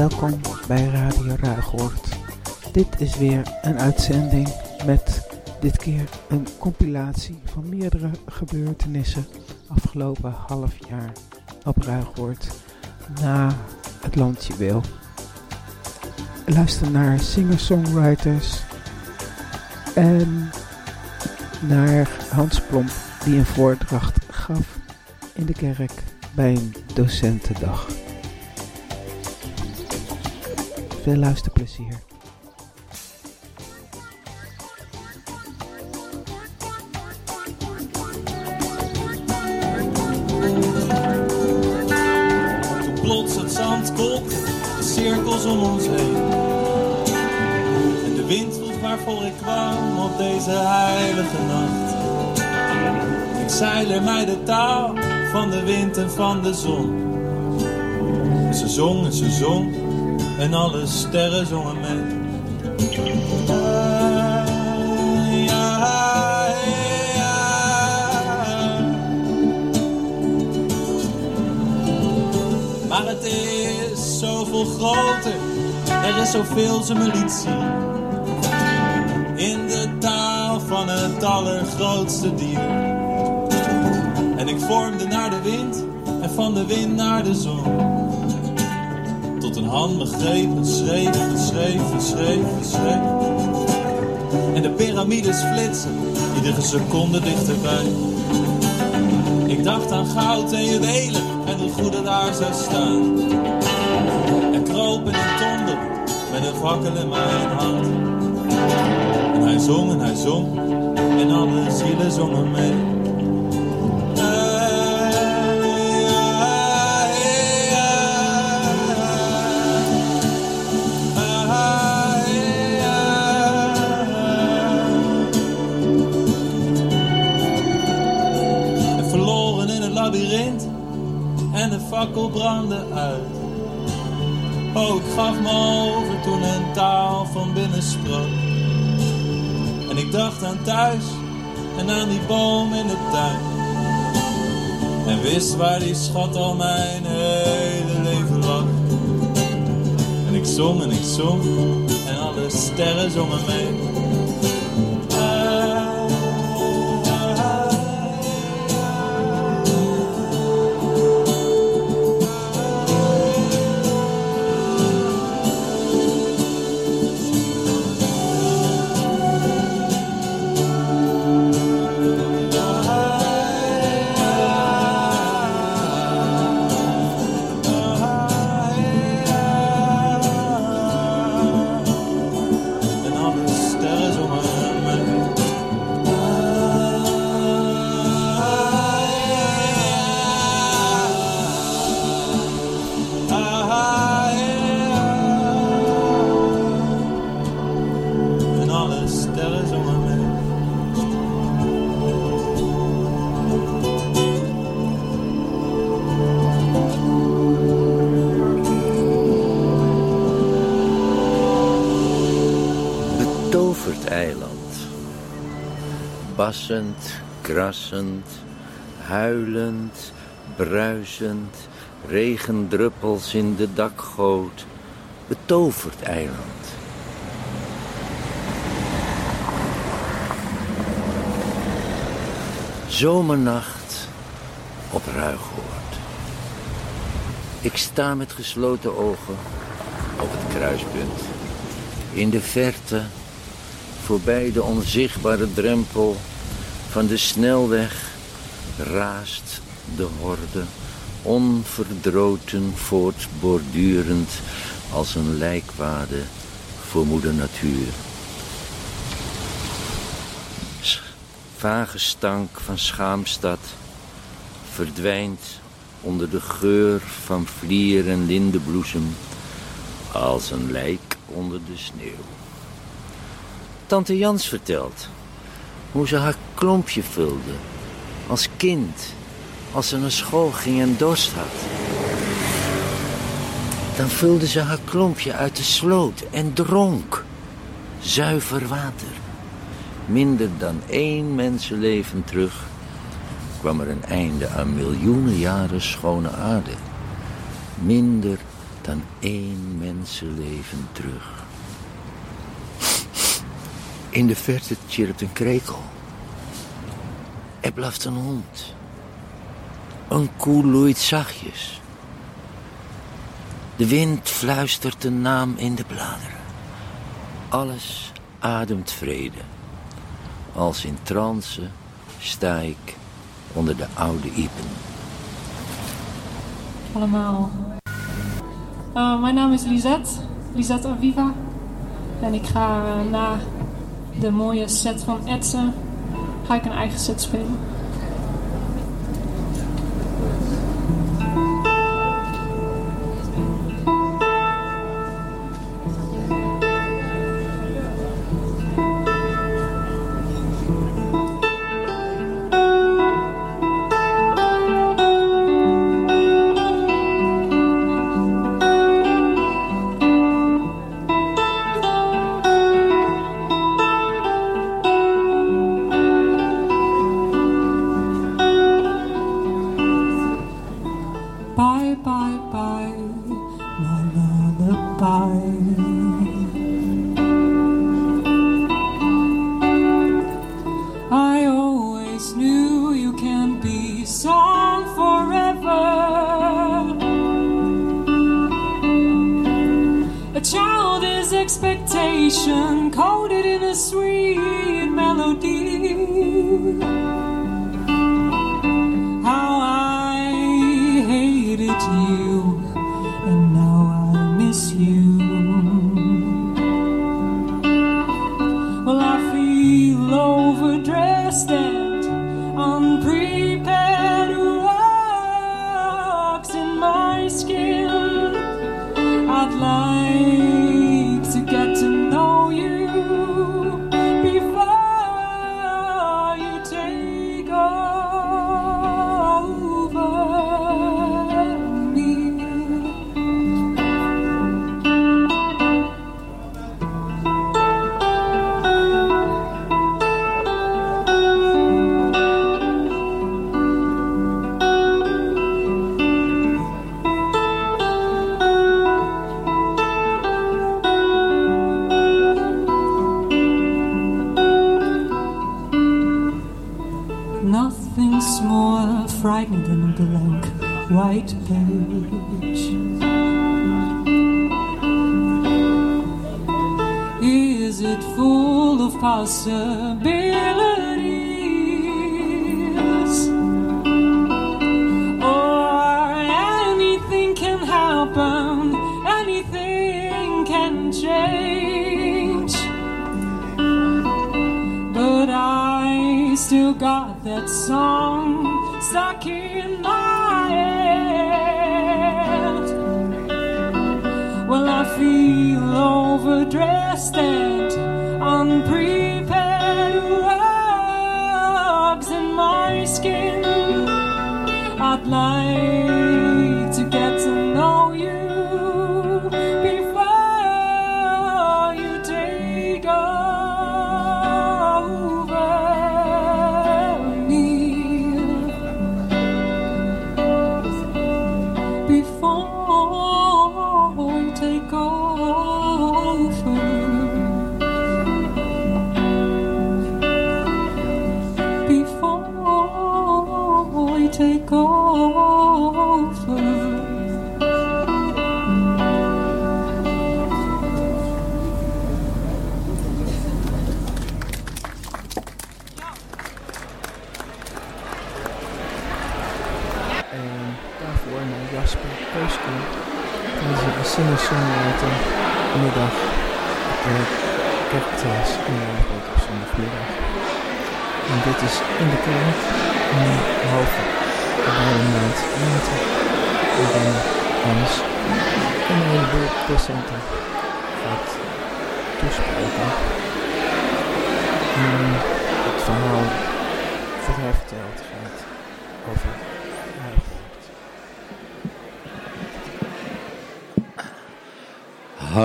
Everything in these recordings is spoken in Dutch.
Welkom bij Radio Ruigoord. Dit is weer een uitzending met dit keer een compilatie van meerdere gebeurtenissen afgelopen half jaar op Ruigoord na het landje wil. Luister naar singer-songwriters en naar Hans Plomp die een voordracht gaf in de kerk bij een docentendag. Veel luisterplezier. Toen plots het zand kolkte, de cirkels om ons heen. En de wind vroeg waarvoor ik kwam op deze heilige nacht. Ik zeil er mij de taal van de wind en van de zon. Ze zong en ze zong en alle sterren zongen mee. Ja. Maar het is zoveel groter, er is zoveel ze me liet zien. In de taal van het allergrootste dier. En ik vormde naar de wind en van de wind naar de zon. Tot een hand me greep en schreef en schreef en schreef en schreef. En de piramides flitsen, iedere seconde dichterbij. Ik dacht aan goud en juwelen en hoe goed het daar zou staan. En kroop in een tonder met een fakkel in mijn hand. En hij zong en hij zong en alle zielen zongen mee. Fakkel brandde uit. Oh, ik gaf me over toen een taal van binnen sprak. En ik dacht aan thuis en aan die boom in de tuin. En wist waar die schat al mijn hele leven lag. En ik zong en ik zong en alle sterren zongen mee. Bassend, krassend, huilend, bruisend, regendruppels in de dakgoot. Betoverd eiland. Zomernacht op Ruigoord. Ik sta met gesloten ogen op het kruispunt. In de verte, voorbij de onzichtbare drempel van de snelweg, raast de horde, onverdroten voortbordurend als een lijkwade voor moeder natuur. Vage stank van schaamstad verdwijnt onder de geur van vlier en lindenbloesem als een lijk onder de sneeuw. Tante Jans vertelt hoe ze haar klompje vulde als kind als ze naar school ging en dorst had. Dan vulde ze haar klompje uit de sloot en dronk zuiver water. minder dan één mensenleven terug, kwam er een einde aan miljoenen jaren schone aarde. Minder dan één mensenleven terug. In de verte chirpt een krekel. Er blaft een hond. Een koe loeit zachtjes. De wind fluistert een naam in de bladeren. Alles ademt vrede. Als in trance sta ik onder de oude iepen. Allemaal. Uh, mijn naam is Lisette, Lisette Aviva. En ik ga uh, na de mooie set van Edson, ga ik een eigen set spelen. possible.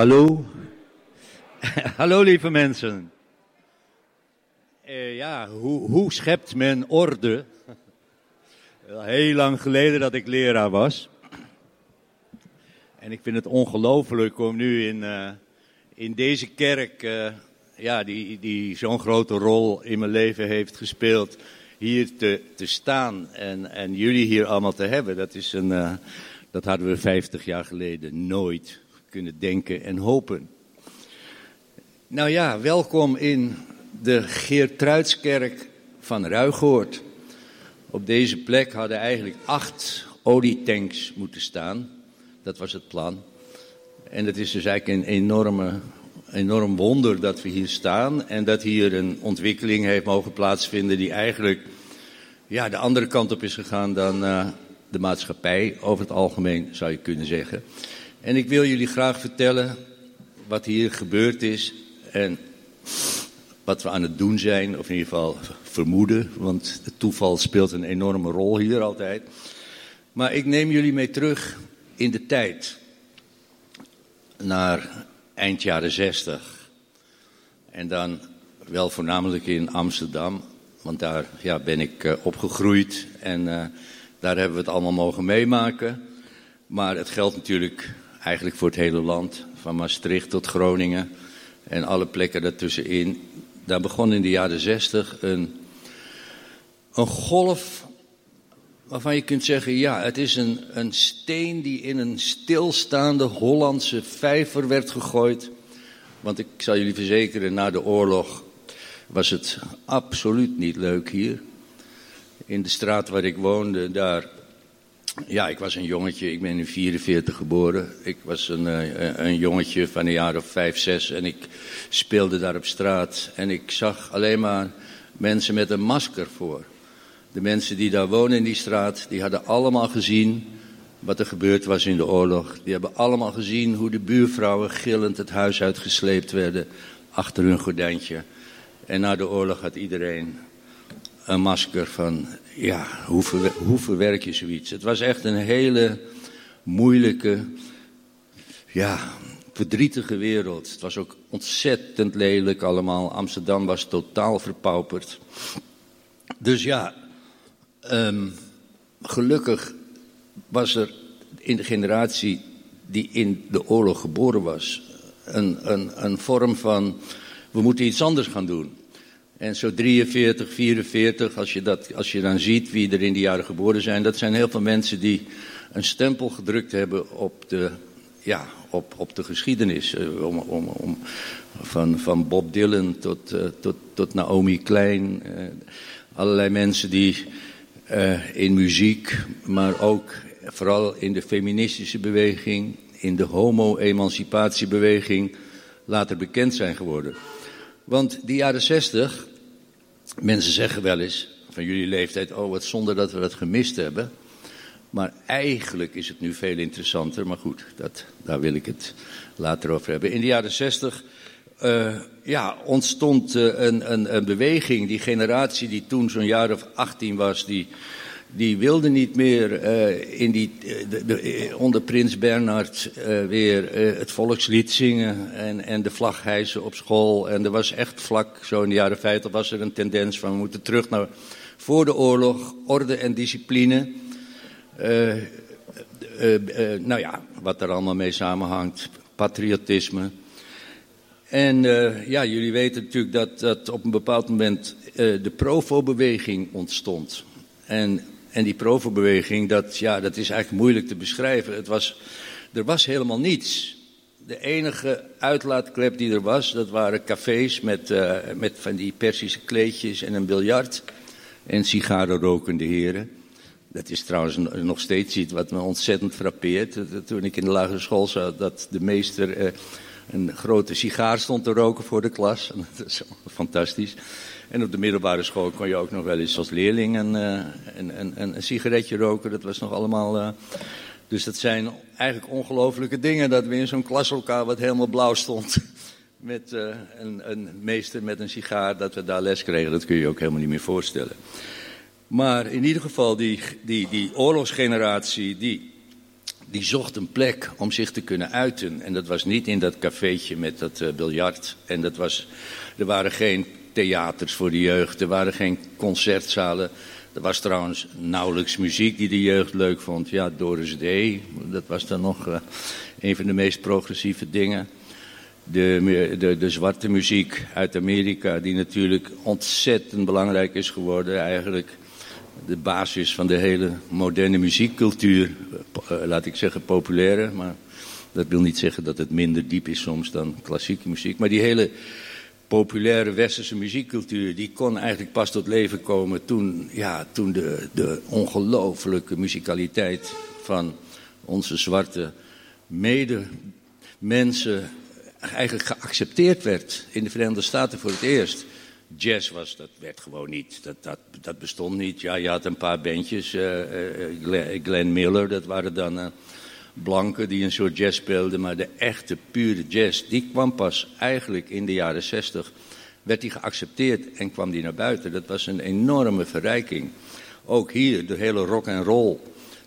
Hallo. Hallo lieve mensen. Uh, ja, hoe, hoe schept men orde? Heel lang geleden dat ik leraar was. En ik vind het ongelooflijk om nu in, uh, in deze kerk, uh, ja, die, die zo'n grote rol in mijn leven heeft gespeeld, hier te, te staan en, en jullie hier allemaal te hebben. Dat, is een, dat hadden we 50 jaar geleden nooit kunnen denken en hopen. Nou ja, welkom in de Geertruidskerk van Ruigoord. Op deze plek hadden eigenlijk acht olietanks moeten staan. Dat was het plan. En het is dus eigenlijk een enorme, enorm wonder dat we hier staan. En dat hier een ontwikkeling heeft mogen plaatsvinden die eigenlijk ja, de andere kant op is gegaan dan uh, de maatschappij. Over het algemeen zou je kunnen zeggen. En ik wil jullie graag vertellen wat hier gebeurd is. En wat we aan het doen zijn, of in ieder geval vermoeden, want het toeval speelt een enorme rol hier altijd. Maar ik neem jullie mee terug in de tijd, naar eind jaren zestig. En dan wel voornamelijk in Amsterdam, want daar ja, ben ik uh, opgegroeid en uh, daar hebben we het allemaal mogen meemaken. Maar het geldt natuurlijk eigenlijk voor het hele land, van Maastricht tot Groningen en alle plekken daartussenin daar begon in de jaren zestig een, een golf waarvan je kunt zeggen, ja, het is een, een steen die in een stilstaande Hollandse vijver werd gegooid. Want ik zal jullie verzekeren, na de oorlog was het absoluut niet leuk hier. In de straat waar ik woonde, daar ja, ik was een jongetje. Ik ben in 44 geboren. Ik was een, uh, een jongetje van een jaar of vijf, zes. En ik speelde daar op straat. En ik zag alleen maar mensen met een masker voor. De mensen die daar wonen in die straat, die hadden allemaal gezien wat er gebeurd was in de oorlog. Die hebben allemaal gezien hoe de buurvrouwen gillend het huis uitgesleept werden achter hun gordijntje. En na de oorlog had iedereen een masker van, ja, hoe, ver, hoe verwerk je zoiets? Het was echt een hele moeilijke, ja, verdrietige wereld. Het was ook ontzettend lelijk allemaal. Amsterdam was totaal verpauperd. Dus ja, um, gelukkig was er in de generatie die in de oorlog geboren was, een, een, een vorm van, we moeten iets anders gaan doen. En zo 43, 44, als je, dat, als je dan ziet wie er in die jaren geboren zijn, dat zijn heel veel mensen die een stempel gedrukt hebben op de, ja, op, op de geschiedenis. Eh, om, om, om, van, van Bob Dylan tot, uh, tot, tot Naomi Klein. Uh, allerlei mensen die uh, in muziek, maar ook vooral in de feministische beweging, in de homo-emancipatiebeweging later bekend zijn geworden. Want die jaren zestig, mensen zeggen wel eens van jullie leeftijd, oh wat zonde dat we dat gemist hebben. Maar eigenlijk is het nu veel interessanter, maar goed, dat, daar wil ik het later over hebben. In de jaren zestig uh, ja, ontstond uh, een, een, een beweging, die generatie die toen zo'n jaar of 18 was, die die wilde niet meer uh, in die, de, de, onder Prins Bernhard weer het volkslied zingen en, en de vlag hijsen op school. En er was echt vlak, zo in de jaren 50, was er een tendens van we moeten terug naar voor de oorlog, orde en discipline. nou ja, wat er allemaal mee samenhangt, patriotisme. En ja, jullie weten natuurlijk dat, dat op een bepaald moment de Provo-beweging ontstond. En en die Provo-beweging, dat, ja, dat is eigenlijk moeilijk te beschrijven. Het was, er was helemaal niets. De enige uitlaatklep die er was, dat waren cafés met, uh, met van die Persische kleedjes en een biljart. En sigarenrokende heren. Dat is trouwens nog steeds iets wat me ontzettend frappeert. Toen ik in de lagere school zat, dat de meester uh, een grote sigaar stond te roken voor de klas. Dat is fantastisch. En op de middelbare school kon je ook nog wel eens als leerling een, uh, een, een, een, sigaretje roken. Dat was nog allemaal. Uh, dus dat zijn eigenlijk ongelofelijke dingen dat we in zo'n klaslokaal wat helemaal blauw stond. Met uh, een, een meester met een sigaar, dat we daar les kregen. Dat kun je je ook helemaal niet meer voorstellen. Maar in ieder geval, die, die, die oorlogsgeneratie, die, die zocht een plek om zich te kunnen uiten. En dat was niet in dat cafeetje met dat uh, biljart. En dat was, er waren geen theaters voor de jeugd, er waren geen concertzalen. Er was trouwens nauwelijks muziek die de jeugd leuk vond. Ja, Doris Day, dat was dan nog uh, een van de meest progressieve dingen. De, de, de, zwarte muziek uit Amerika, die natuurlijk ontzettend belangrijk is geworden. Eigenlijk de basis van de hele moderne muziekcultuur. Uh, laat ik zeggen populaire, maar dat wil niet zeggen dat het minder diep is soms dan klassieke muziek. Maar die hele populaire westerse muziekcultuur, die kon eigenlijk pas tot leven komen toen, ja, toen de, de ongelooflijke muzikaliteit van onze zwarte medemensen eigenlijk geaccepteerd werd in de Verenigde Staten voor het eerst. Jazz was, dat werd gewoon niet, dat, dat, dat bestond niet. Ja, je had een paar bandjes, uh, Glenn Miller, dat waren dan... blanken die een soort jazz speelden, maar de echte, pure jazz, die kwam pas eigenlijk in de jaren zestig, werd die geaccepteerd en kwam die naar buiten. Dat was een enorme verrijking. Ook hier, de hele rock en roll,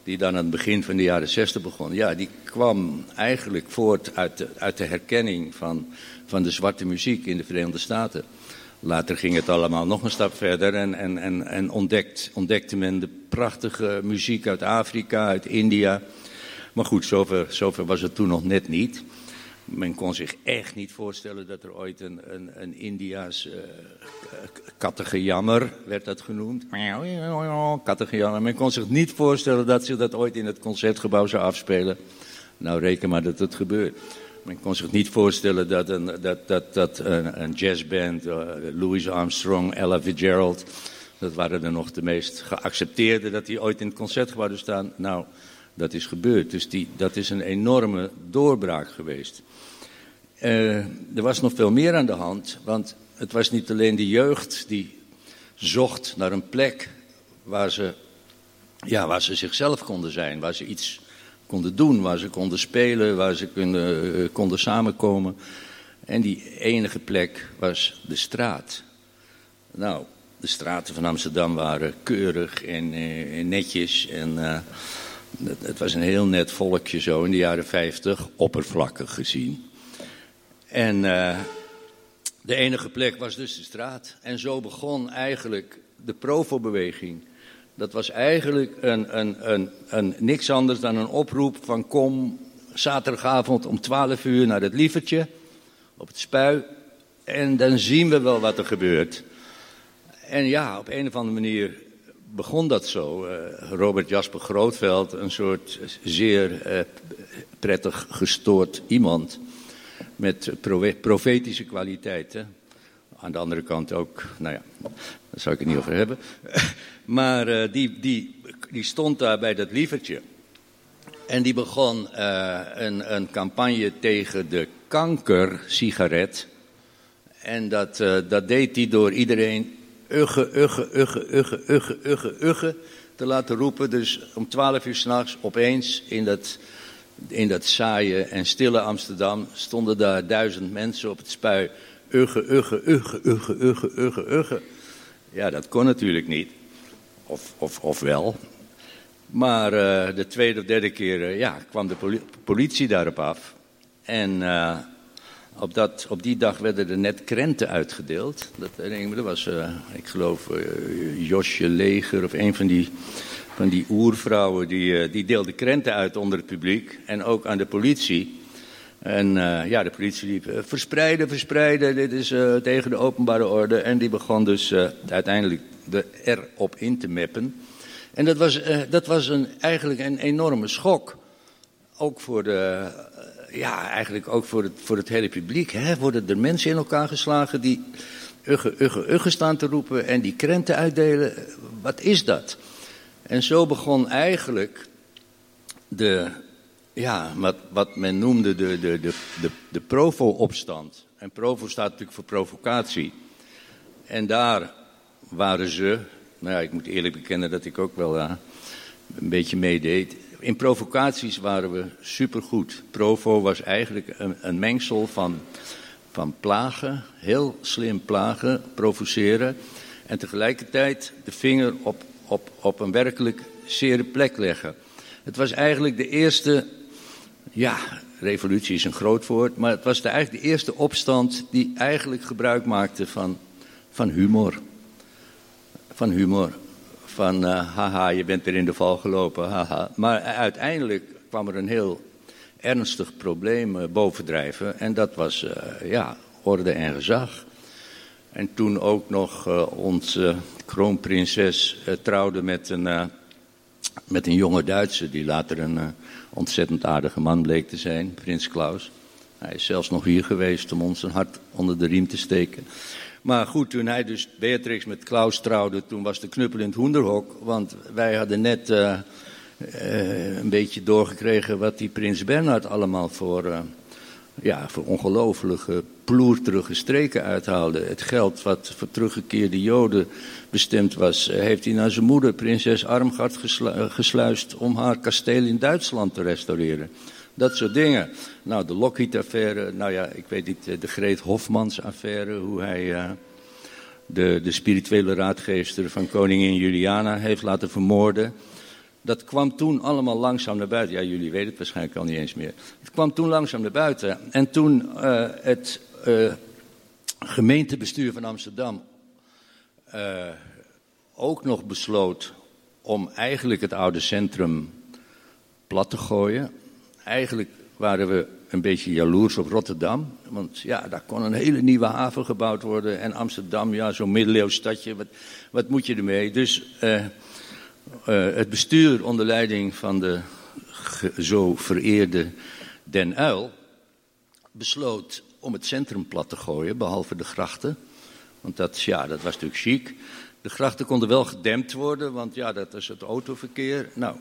die dan aan het begin van de jaren zestig begon, ja, die kwam eigenlijk voort uit de, uit de herkenning van, van de zwarte muziek in de Verenigde Staten. Later ging het allemaal nog een stap verder en, en, en, en ontdekt, ontdekte men de prachtige muziek uit Afrika, uit India. Maar goed, zover, zover was het toen nog net niet. Men kon zich echt niet voorstellen dat er ooit een, een, een India's uh, kattegejammer, werd dat genoemd. Kattegejammer. Men kon zich niet voorstellen dat zich dat ooit in het concertgebouw zou afspelen. Nou, reken maar dat het gebeurt. Men kon zich niet voorstellen dat een, dat, dat, dat een, een jazzband, uh, Louis Armstrong, Ella Fitzgerald, dat waren er nog de meest geaccepteerde, dat die ooit in het concertgebouw staan. Nou, dat is gebeurd. Dus die, dat is een enorme doorbraak geweest. Uh, er was nog veel meer aan de hand, want het was niet alleen de jeugd die zocht naar een plek waar ze, ja, waar ze zichzelf konden zijn, waar ze iets konden doen, waar ze konden spelen, waar ze konden, uh, konden samenkomen. En die enige plek was de straat. Nou, de straten van Amsterdam waren keurig en, en netjes en het was een heel net volkje zo in de jaren 50, oppervlakkig gezien. En uh, de enige plek was dus de straat. En zo begon eigenlijk de Provo-beweging. Dat was eigenlijk een, een, een, een, niks anders dan een oproep van kom zaterdagavond om 12 uur naar het lievertje op het spui. En dan zien we wel wat er gebeurt. En ja, op een of andere manier begon dat zo. Uh, Robert Jasper Grootveld, een soort zeer uh, prettig gestoord iemand met profetische kwaliteiten. Aan de andere kant ook, nou ja, daar zou ik het niet over hebben. maar uh, die, die, die stond daar bij dat lievertje. En die begon een, een campagne tegen de kankersigaret. En dat, dat deed hij door iedereen ugge, ugge, ugge, ugge, ugge, ugge, ugge te laten roepen. Dus om twaalf uur s'nachts opeens in dat, in dat saaie en stille Amsterdam stonden daar duizend mensen op het spui. Ugge, ugge, ugge, ugge, ugge, ugge, ugge. Ja, dat kon natuurlijk niet. Of, of, of wel. Maar uh, de tweede of derde keer uh, ja, kwam de politie daarop af. En uh, op, dat, op die dag werden er net krenten uitgedeeld. Dat, dat was, uh, ik geloof, uh, Josje Leger of een van die, van die oervrouwen. Die, die deelde krenten uit onder het publiek en ook aan de politie. En ja, de politie liep verspreiden, verspreiden, dit is tegen de openbare orde. En die begon dus uiteindelijk de erop in te meppen. En dat was, dat was een, eigenlijk een enorme schok. Ook voor de ja, eigenlijk ook voor het, voor het hele publiek. Hè, worden er mensen in elkaar geslagen die ugge, ugge, ugge staan te roepen en die krenten uitdelen. Wat is dat? En zo begon eigenlijk de, ja, wat, wat men noemde de, de, de, de, de Provo-opstand. En Provo staat natuurlijk voor provocatie. En daar waren ze, nou ja, ik moet eerlijk bekennen dat ik ook wel ja, een beetje meedeed in provocaties waren we supergoed. Provo was eigenlijk een, een mengsel van, van plagen, heel slim plagen, provoceren. En tegelijkertijd de vinger op, op, op een werkelijk zere plek leggen. Het was eigenlijk de eerste, ja, revolutie is een groot woord, maar het was de, eigenlijk de eerste opstand die eigenlijk gebruik maakte van, van humor. Van humor. Van uh, haha, je bent weer in de val gelopen, haha. Maar uiteindelijk kwam er een heel ernstig probleem bovendrijven. En dat was, ja, orde en gezag. En toen ook nog onze kroonprinses trouwde met een met een jonge Duitser die later een ontzettend aardige man bleek te zijn, prins Klaus. Hij is zelfs nog hier geweest om ons een hart onder de riem te steken. Maar goed, toen hij dus Beatrix met Klaus trouwde, toen was de knuppel in het hoenderhok. Want wij hadden net uh, uh, een beetje doorgekregen wat die prins Bernhard allemaal voor, ja, voor ongelofelijke ploerterige streken uithaalde. Het geld wat voor teruggekeerde Joden bestemd was, eh, heeft hij naar zijn moeder, prinses Armgard, eh, gesluist om haar kasteel in Duitsland te restaureren. Dat soort dingen. Nou, de Lockheed-affaire, nou ja, ik weet niet, eh, de Greet Hofmans-affaire, hoe hij uh, de, de spirituele raadgeester van koningin Juliana heeft laten vermoorden. Dat kwam toen allemaal langzaam naar buiten. Ja, jullie weten het waarschijnlijk al niet eens meer. Het kwam toen langzaam naar buiten. En toen uh, het gemeentebestuur van Amsterdam ook nog besloot om eigenlijk het oude centrum plat te gooien. Eigenlijk waren we een beetje jaloers op Rotterdam. Want ja, daar kon een hele nieuwe haven gebouwd worden. En Amsterdam, ja, zo'n middeleeuws stadje, wat, wat moet je ermee? Dus uh, uh, het bestuur onder leiding van de zo vereerde Den Uil besloot om het centrum plat te gooien, behalve de grachten. Want dat, ja, dat was natuurlijk chic. De grachten konden wel gedempt worden, want ja, dat is het autoverkeer. Nou,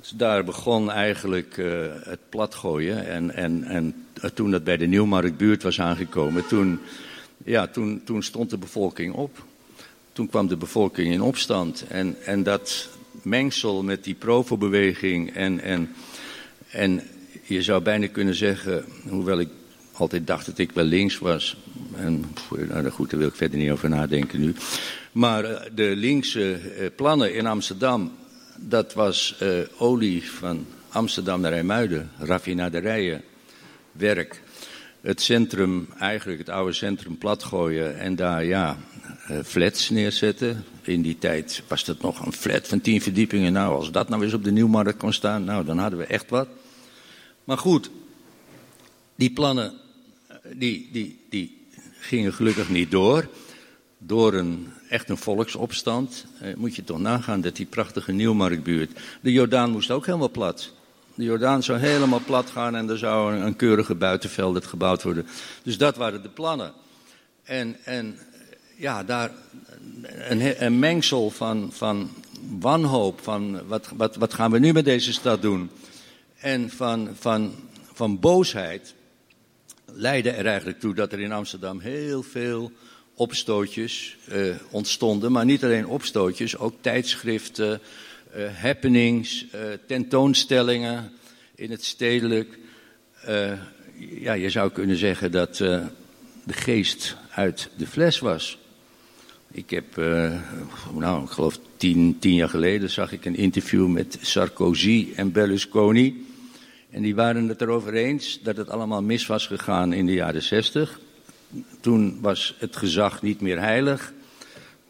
dus daar begon eigenlijk uh, het platgooien. En, en, en toen dat bij de Nieuwmarktbuurt was aangekomen, toen, ja, toen, toen stond de bevolking op. Toen kwam de bevolking in opstand. En, en dat mengsel met die Provo-beweging en, en, en je zou bijna kunnen zeggen, hoewel ik altijd dacht dat ik wel links was. En nou goed, daar wil ik verder niet over nadenken nu. Maar eh, de linkse eh, plannen in Amsterdam, dat was uh, olie van Amsterdam naar raffinaderijen, werk. Het centrum, eigenlijk het oude centrum platgooien en daar ja, flats neerzetten. In die tijd was dat nog een flat van tien verdiepingen. Nou, als dat nou eens op de Nieuwmarkt kon staan, nou, dan hadden we echt wat. Maar goed, die plannen die, die, die gingen gelukkig niet door. Door een, echt een volksopstand. Eh, moet je toch nagaan dat die prachtige Nieuwmarktbuurt. De Jordaan moest ook helemaal plat. De Jordaan zou helemaal plat gaan en er zou een, keurige buitenveld gebouwd worden. Dus dat waren de plannen. En, en ja, daar een, een mengsel van, van wanhoop, van wat, wat, wat gaan we nu met deze stad doen? En van, van, van boosheid leidde er eigenlijk toe dat er in Amsterdam heel veel opstootjes uh, ontstonden. Maar niet alleen opstootjes, ook tijdschriften, uh, happenings, uh, tentoonstellingen in het stedelijk. ja, je zou kunnen zeggen dat de geest uit de fles was. Ik heb, nou, ik geloof tien, tien jaar geleden zag ik een interview met Sarkozy en Berlusconi. En die waren het erover eens dat het allemaal mis was gegaan in de jaren zestig. Toen was het gezag niet meer heilig.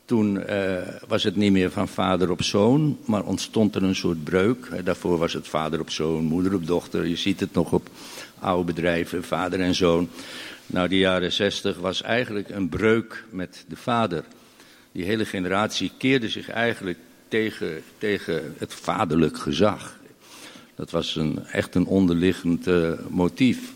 Toen uh, was het niet meer van vader op zoon, maar ontstond er een soort breuk. Daarvoor was het vader op zoon, moeder op dochter. Je ziet het nog op oude bedrijven, vader en zoon. Nou, die jaren zestig was eigenlijk een breuk met de vader. Die hele generatie keerde zich eigenlijk tegen, tegen het vaderlijk gezag. Dat was een, echt een onderliggend uh, motief.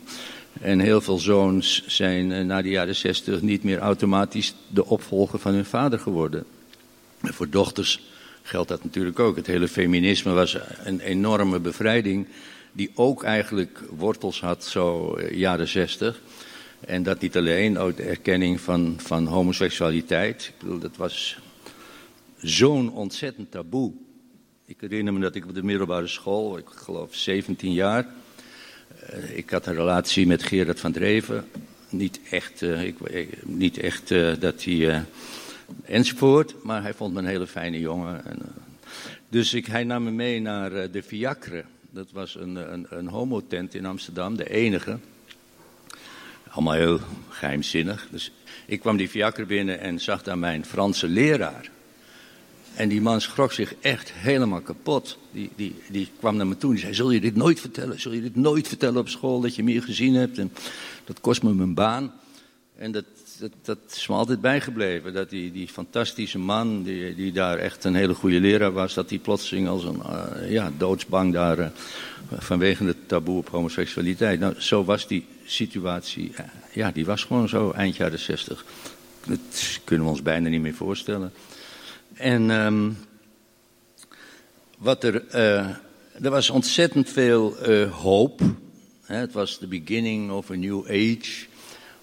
En heel veel zoons zijn uh, na de jaren zestig niet meer automatisch de opvolger van hun vader geworden. En voor dochters geldt dat natuurlijk ook. Het hele feminisme was een enorme bevrijding die ook eigenlijk wortels had zo uh, jaren zestig. En dat niet alleen, ook de erkenning van, van homoseksualiteit. Ik bedoel, dat was zo'n ontzettend taboe. Ik herinner me dat ik op de middelbare school, ik geloof 17 jaar, ik had een relatie met Gerard van Dreven. Niet echt, uh, ik, niet echt dat hij. enzovoort, maar hij vond me een hele fijne jongen. En, dus ik, hij nam me mee naar de Fiacre. Dat was een, een, een homotent in Amsterdam, de enige. Allemaal heel geheimzinnig. Dus ik kwam die fiaker binnen en zag daar mijn Franse leraar. En die man schrok zich echt helemaal kapot. Die, die, die kwam naar me toe en zei: Zul je dit nooit vertellen? Zul je dit nooit vertellen op school dat je me hier gezien hebt? En dat kost me mijn baan. En dat, dat, dat is me altijd bijgebleven. Dat die, die fantastische man, die, die daar echt een hele goede leraar was, dat die plotseling als een uh, ja, doodsbang daar uh, vanwege het taboe op homoseksualiteit. Nou, zo was die situatie. Uh, ja, die was gewoon zo eind jaren zestig. Dat kunnen we ons bijna niet meer voorstellen. En um, wat er, er was ontzettend veel hoop. Het was the beginning of a new age.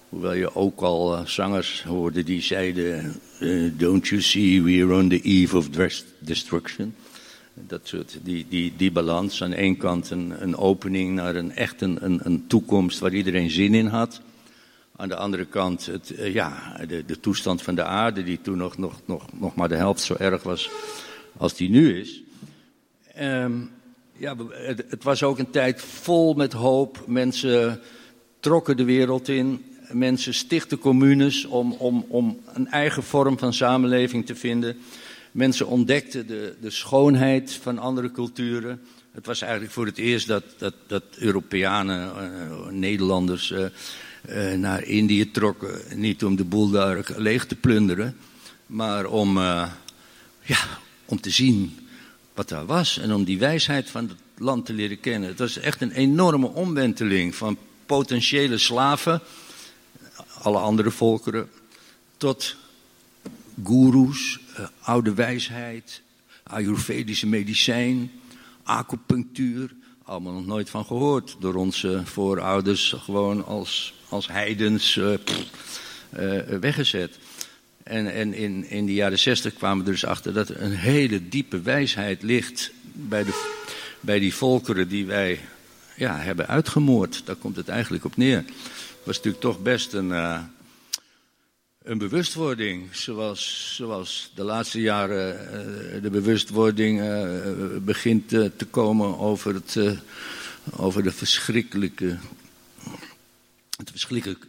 Hoewel je ook al uh, zangers hoorde die zeiden: Don't you see we're on the eve of destruction? Dat soort, die, die, die balans. Aan één kant een, een opening naar een echt een, een, toekomst waar iedereen zin in had. Aan de andere kant het, uh, ja, de, de toestand van de aarde, die toen nog, nog, nog, nog maar de helft zo erg was als die nu is. Um, ja, het, het was ook een tijd vol met hoop. Mensen trokken de wereld in mensen stichten communes om, om, om een eigen vorm van samenleving te vinden. Mensen ontdekten de, de schoonheid van andere culturen. Het was eigenlijk voor het eerst dat, dat, dat Europeanen, uh, Nederlanders uh, uh, naar Indië trokken. Niet om de boel daar leeg te plunderen, maar om, ja, om te zien wat daar was. En om die wijsheid van het land te leren kennen. Het was echt een enorme omwenteling van potentiële slaven alle andere volkeren, tot goeroes, uh, oude wijsheid, ayurvedische medicijn, acupunctuur. Allemaal nog nooit van gehoord door onze voorouders, gewoon als, als heidens uh, pff, uh, weggezet. En, en in, in de jaren zestig kwamen we dus achter dat er een hele diepe wijsheid ligt bij, de, bij die volkeren die wij ja, hebben uitgemoord. Daar komt het eigenlijk op neer was natuurlijk toch best een, een bewustwording. Zoals, zoals de laatste jaren de bewustwording begint te komen over, het, over de verschrikkelijke. Het verschrikkelijke.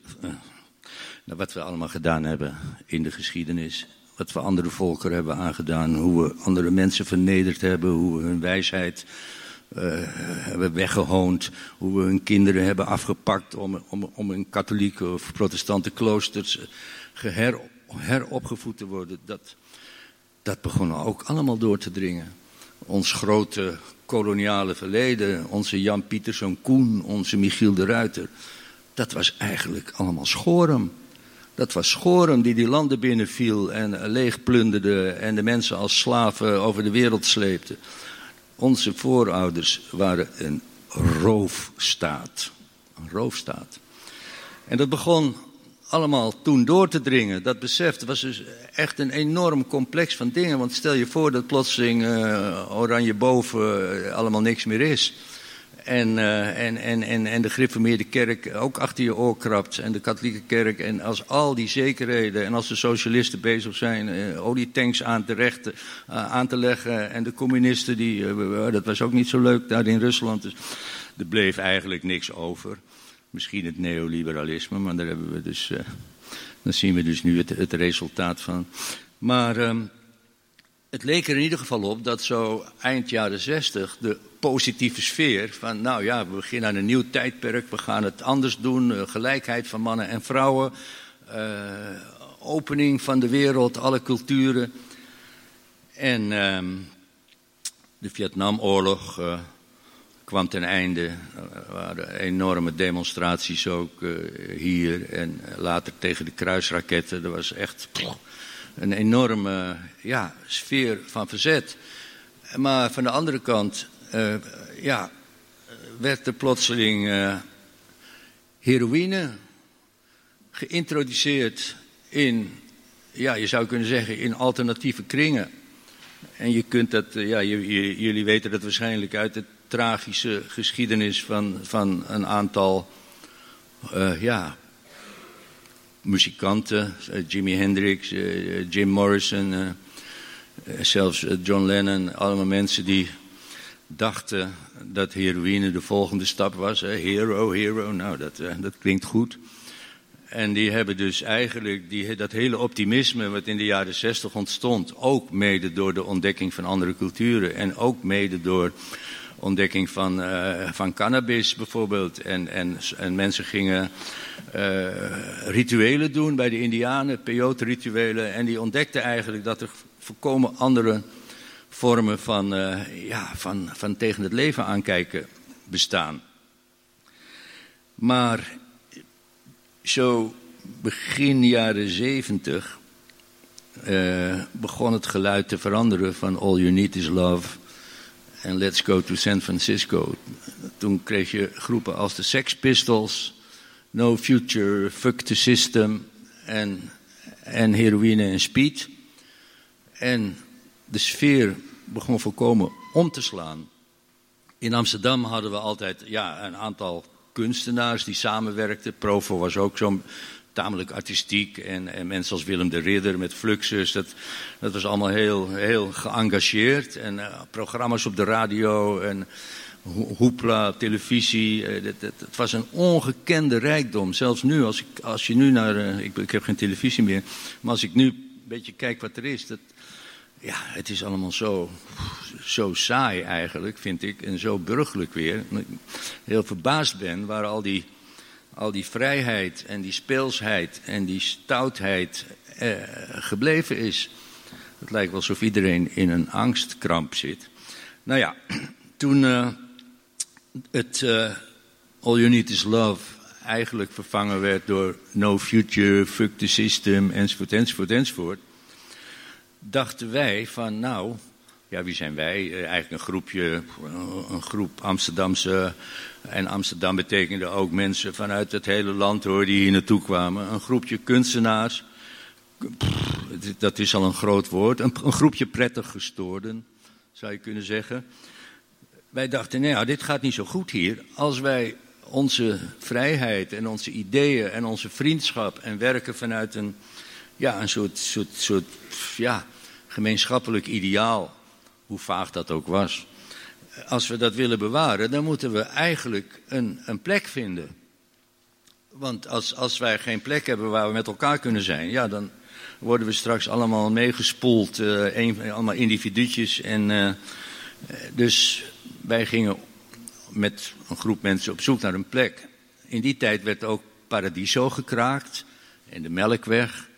Nou, wat we allemaal gedaan hebben in de geschiedenis. Wat we andere volkeren hebben aangedaan. Hoe we andere mensen vernederd hebben. Hoe we hun wijsheid uh, hebben weggehoond, hoe we hun kinderen hebben afgepakt om, om, om in katholieke of protestante kloosters geher, heropgevoed te worden. Dat, dat begon ook allemaal door te dringen. Ons grote koloniale verleden, onze Jan Pieterszoon Koen, onze Michiel de Ruiter. Dat was eigenlijk allemaal schorum. Dat was Schorum die die landen binnenviel en leeg plunderde en de mensen als slaven over de wereld sleepte. Onze voorouders waren een roofstaat. Een roofstaat. En dat begon allemaal toen door te dringen. Dat besef, was dus echt een enorm complex van dingen. Want stel je voor dat plotseling uh, oranje boven uh, allemaal niks meer is. En, uh, en, en, en, en de gereformeerde kerk ook achter je oor krabt. En de katholieke kerk. En als al die zekerheden. En als de socialisten bezig zijn. Uh, olietanks aan te, rechten, uh, aan te leggen. En de communisten. Die, dat was ook niet zo leuk daar in Rusland. Dus er bleef eigenlijk niks over. Misschien het neoliberalisme. Maar daar hebben we dus. dan zien we dus nu het, resultaat van. Maar. Um, het leek er in ieder geval op dat zo eind jaren zestig de positieve sfeer van, nou ja, we beginnen aan een nieuw tijdperk, we gaan het anders doen, uh, gelijkheid van mannen en vrouwen, uh, opening van de wereld, alle culturen. En uh, de Vietnamoorlog uh, kwam ten einde, er waren enorme demonstraties ook hier en later tegen de kruisraketten, er was echt... Een enorme ja, sfeer van verzet. Maar van de andere kant uh, ja, werd er plotseling uh, heroïne geïntroduceerd in, ja, je zou kunnen zeggen, in alternatieve kringen. En je kunt dat, uh, ja, jullie weten dat waarschijnlijk uit de tragische geschiedenis van, van een aantal ja, muzikanten, eh, Jimi Hendrix, eh, Jim Morrison, eh, zelfs John Lennon, allemaal mensen die dachten dat heroïne de volgende stap was. Hero, hero, nou dat, dat klinkt goed. En die hebben dus eigenlijk die, dat hele optimisme wat in de jaren zestig ontstond, ook mede door de ontdekking van andere culturen en ook mede door ontdekking van, uh, van cannabis bijvoorbeeld. En, en, en mensen gingen uh, rituelen doen bij de Indianen, peyote-rituelen. En die ontdekten eigenlijk dat er volkomen andere vormen van, uh, ja, van, van tegen het leven aankijken bestaan. Maar zo begin jaren zeventig uh, begon het geluid te veranderen van All You Need Is Love en Let's Go to San Francisco. Toen kreeg je groepen als de Sex Pistols, No Future, Fuck the System en, en heroïne en speed. En de sfeer begon volkomen om te slaan. In Amsterdam hadden we altijd ja, een aantal kunstenaars die samenwerkten. Provo was ook zo'n tamelijk artistiek. En, en, mensen als Willem de Ridder met Fluxus. Dat, dat was allemaal heel, heel geëngageerd. En uh, programma's op de radio en hoepla, televisie. Het was een ongekende rijkdom. Zelfs nu, als, ik, als je nu naar... Uh, ik, ik heb geen televisie meer. Maar als ik nu een beetje kijk wat er is... Dat, ja, het is allemaal zo, zo saai eigenlijk, vind ik. En zo burgerlijk weer. Ik heel verbaasd ben waar al die, al die vrijheid en die speelsheid en die stoutheid eh, gebleven is. Het lijkt wel alsof iedereen in een angstkramp zit. Nou ja, toen uh, het uh, All You Need Is Love eigenlijk vervangen werd door No Future, Fuck the System, enzovoort, enzovoort, enzovoort dachten wij van nou, ja wie zijn wij? Eh, eigenlijk een groepje, een groep Amsterdamse. En Amsterdam betekende ook mensen vanuit het hele land hoor, die hier naartoe kwamen. Een groepje kunstenaars. dat is al een groot woord. Een, groepje prettig gestoorden, zou je kunnen zeggen. Wij dachten, nou dit gaat niet zo goed hier. Als wij onze vrijheid en onze ideeën en onze vriendschap en werken vanuit een ja, een soort, soort, soort ja, gemeenschappelijk ideaal, hoe vaag dat ook was. Als we dat willen bewaren, dan moeten we eigenlijk een, een plek vinden. Want als, als wij geen plek hebben waar we met elkaar kunnen zijn, ja, dan worden we straks allemaal meegespoeld, een, allemaal individuutjes. En, uh, dus wij gingen met een groep mensen op zoek naar een plek. In die tijd werd ook Paradiso gekraakt en de Melkweg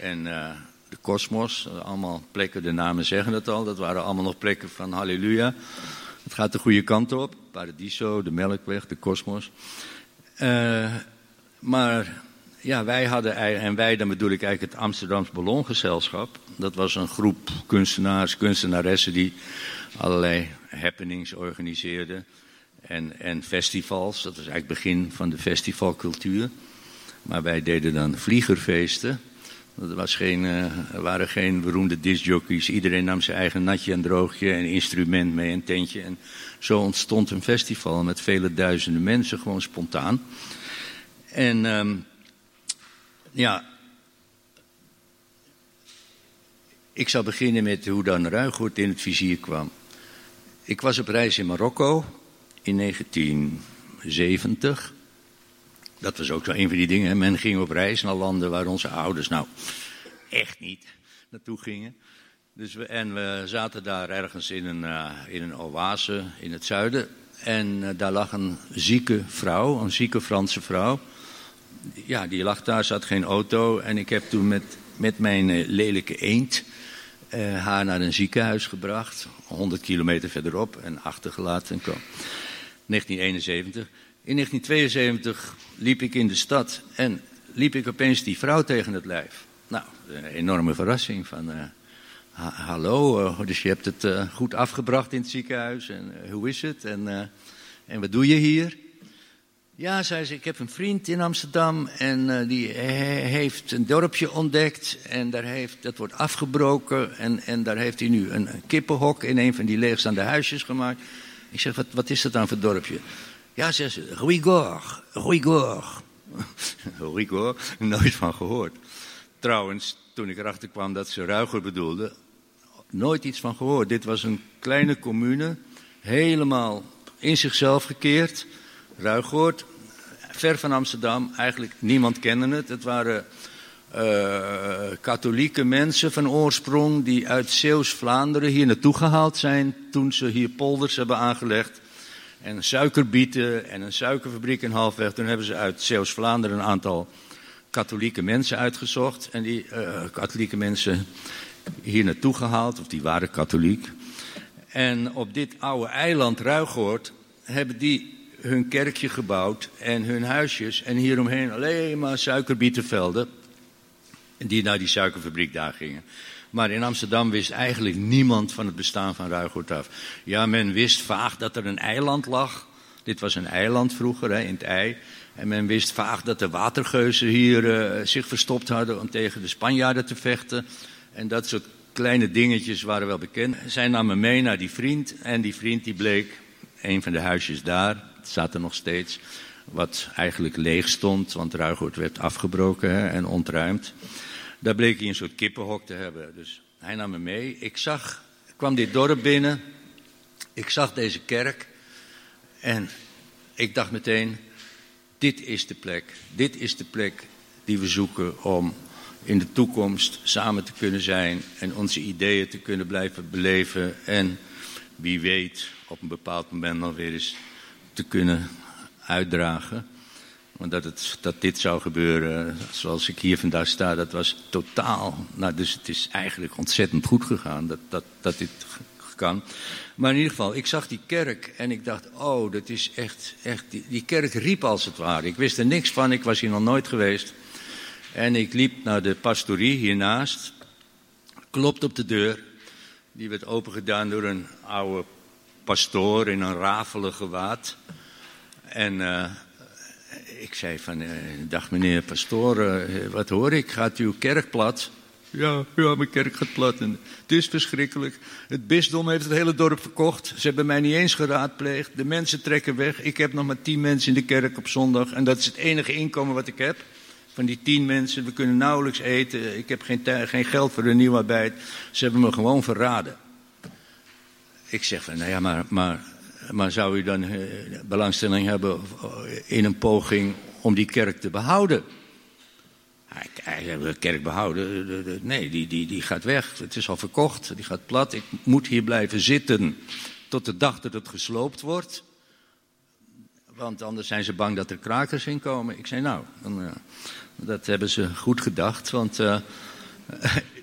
en uh, de kosmos. Allemaal plekken, de namen zeggen het al. Dat waren allemaal nog plekken van halleluja. Het gaat de goede kant op. Paradiso, de Melkweg, de kosmos. Uh, maar ja, wij hadden, en wij, dan bedoel ik eigenlijk het Amsterdams Ballongezelschap. Dat was een groep kunstenaars, kunstenaressen die allerlei happenings organiseerden. En, en festivals, dat was eigenlijk het begin van de festivalcultuur. Maar wij deden dan vliegerfeesten. Er, geen, er waren geen beroemde discjockeys. Iedereen nam zijn eigen natje en droogje en instrument mee, een tentje. En zo ontstond een festival met vele duizenden mensen, gewoon spontaan. En um, ja, ik zal beginnen met hoe dan Ruigoort in het vizier kwam. Ik was op reis in Marokko in 1970. Dat was ook zo een van die dingen. Men ging op reis naar landen waar onze ouders nou echt niet naartoe gingen. Dus we, en we zaten daar ergens in een, uh, in een oase in het zuiden. En uh, daar lag een zieke vrouw, een zieke Franse vrouw. Ja, die lag daar, had geen auto. En ik heb toen met, met mijn uh, lelijke eend haar naar een ziekenhuis gebracht. 100 kilometer verderop en achtergelaten. 1971. In 1972 liep ik in de stad en liep ik opeens die vrouw tegen het lijf. Nou, een enorme verrassing van, ha hallo, uh, dus je hebt het uh, goed afgebracht in het ziekenhuis en hoe is het en, en wat doe je hier? Ja, zei ze, ik heb een vriend in Amsterdam en die heeft een dorpje ontdekt en daar heeft, dat wordt afgebroken en, en daar heeft hij nu een, een kippenhok in een van die leegstaande huisjes gemaakt. Ik zeg, wat, wat is dat dan voor dorpje? Ja, ze, Ruigor, Ruigor. Ruigor, nooit van gehoord. Trouwens, toen ik erachter kwam dat ze Ruiger bedoelde, nooit iets van gehoord. Dit was een kleine commune, helemaal in zichzelf gekeerd. Ruigoord, ver van Amsterdam. Eigenlijk niemand kende het. Het waren uh, katholieke mensen van oorsprong die uit Zeeuws-Vlaanderen hier naartoe gehaald zijn toen ze hier polders hebben aangelegd. En suikerbieten en een suikerfabriek in Halfweg. Toen hebben ze uit Zeeuws-Vlaanderen een aantal katholieke mensen uitgezocht. En die uh, katholieke mensen hier naartoe gehaald, of die waren katholiek. En op dit oude eiland Ruigoord hebben die hun kerkje gebouwd en hun huisjes. En hieromheen alleen maar suikerbietenvelden. Die naar die suikerfabriek daar gingen. Maar in Amsterdam wist eigenlijk niemand van het bestaan van Ruigoord af. Ja, men wist vaag dat er een eiland lag. Dit was een eiland vroeger, hè, in het ei. En men wist vaag dat de watergeuzen hier uh, zich verstopt hadden om tegen de Spanjaarden te vechten. En dat soort kleine dingetjes waren wel bekend. Zij namen mee naar die vriend. En die vriend die bleek, een van de huisjes daar, het er nog steeds, wat eigenlijk leeg stond, want Ruigoord werd afgebroken hè, en ontruimd. Daar bleek hij een soort kippenhok te hebben. Dus hij nam me mee. Ik zag, kwam dit dorp binnen. Ik zag deze kerk. En ik dacht meteen, dit is de plek. Dit is de plek die we zoeken om in de toekomst samen te kunnen zijn en onze ideeën te kunnen blijven beleven en wie weet op een bepaald moment nog weer eens te kunnen uitdragen. Want dat, dat dit zou gebeuren, zoals ik hier vandaag sta, dat was totaal. Nou, dus het is eigenlijk ontzettend goed gegaan dat, dat, dat dit kan. Maar in ieder geval, ik zag die kerk en ik dacht, oh, dat is echt, echt die, kerk riep als het ware. Ik wist er niks van, ik was hier nog nooit geweest. En ik liep naar de pastorie hiernaast, klopt op de deur. Die werd opengedaan door een oude pastoor in een rafelig gewaad. En uh, ik zei van, uh, dag meneer pastoor, uh, wat hoor ik, gaat uw kerk plat? Ja, ja, mijn kerk gaat plat. En het is verschrikkelijk. Het bisdom heeft het hele dorp verkocht. Ze hebben mij niet eens geraadpleegd. De mensen trekken weg. Ik heb nog maar tien mensen in de kerk op zondag. En dat is het enige inkomen wat ik heb. Van die tien mensen, we kunnen nauwelijks eten. Ik heb geen, geen geld voor de nieuwarbeid. Ze hebben me gewoon verraden. Ik zeg van, nou ja, maar, maar, maar zou u dan uh, belangstelling hebben in een poging om die kerk te behouden? Hij, de kerk behouden. Nee, die, die, die gaat weg. Het is al verkocht. Die gaat plat. Ik moet hier blijven zitten tot de dag dat het gesloopt wordt. Want anders zijn ze bang dat er krakers in komen. Ik zei, nou, uh, dat hebben ze goed gedacht. Want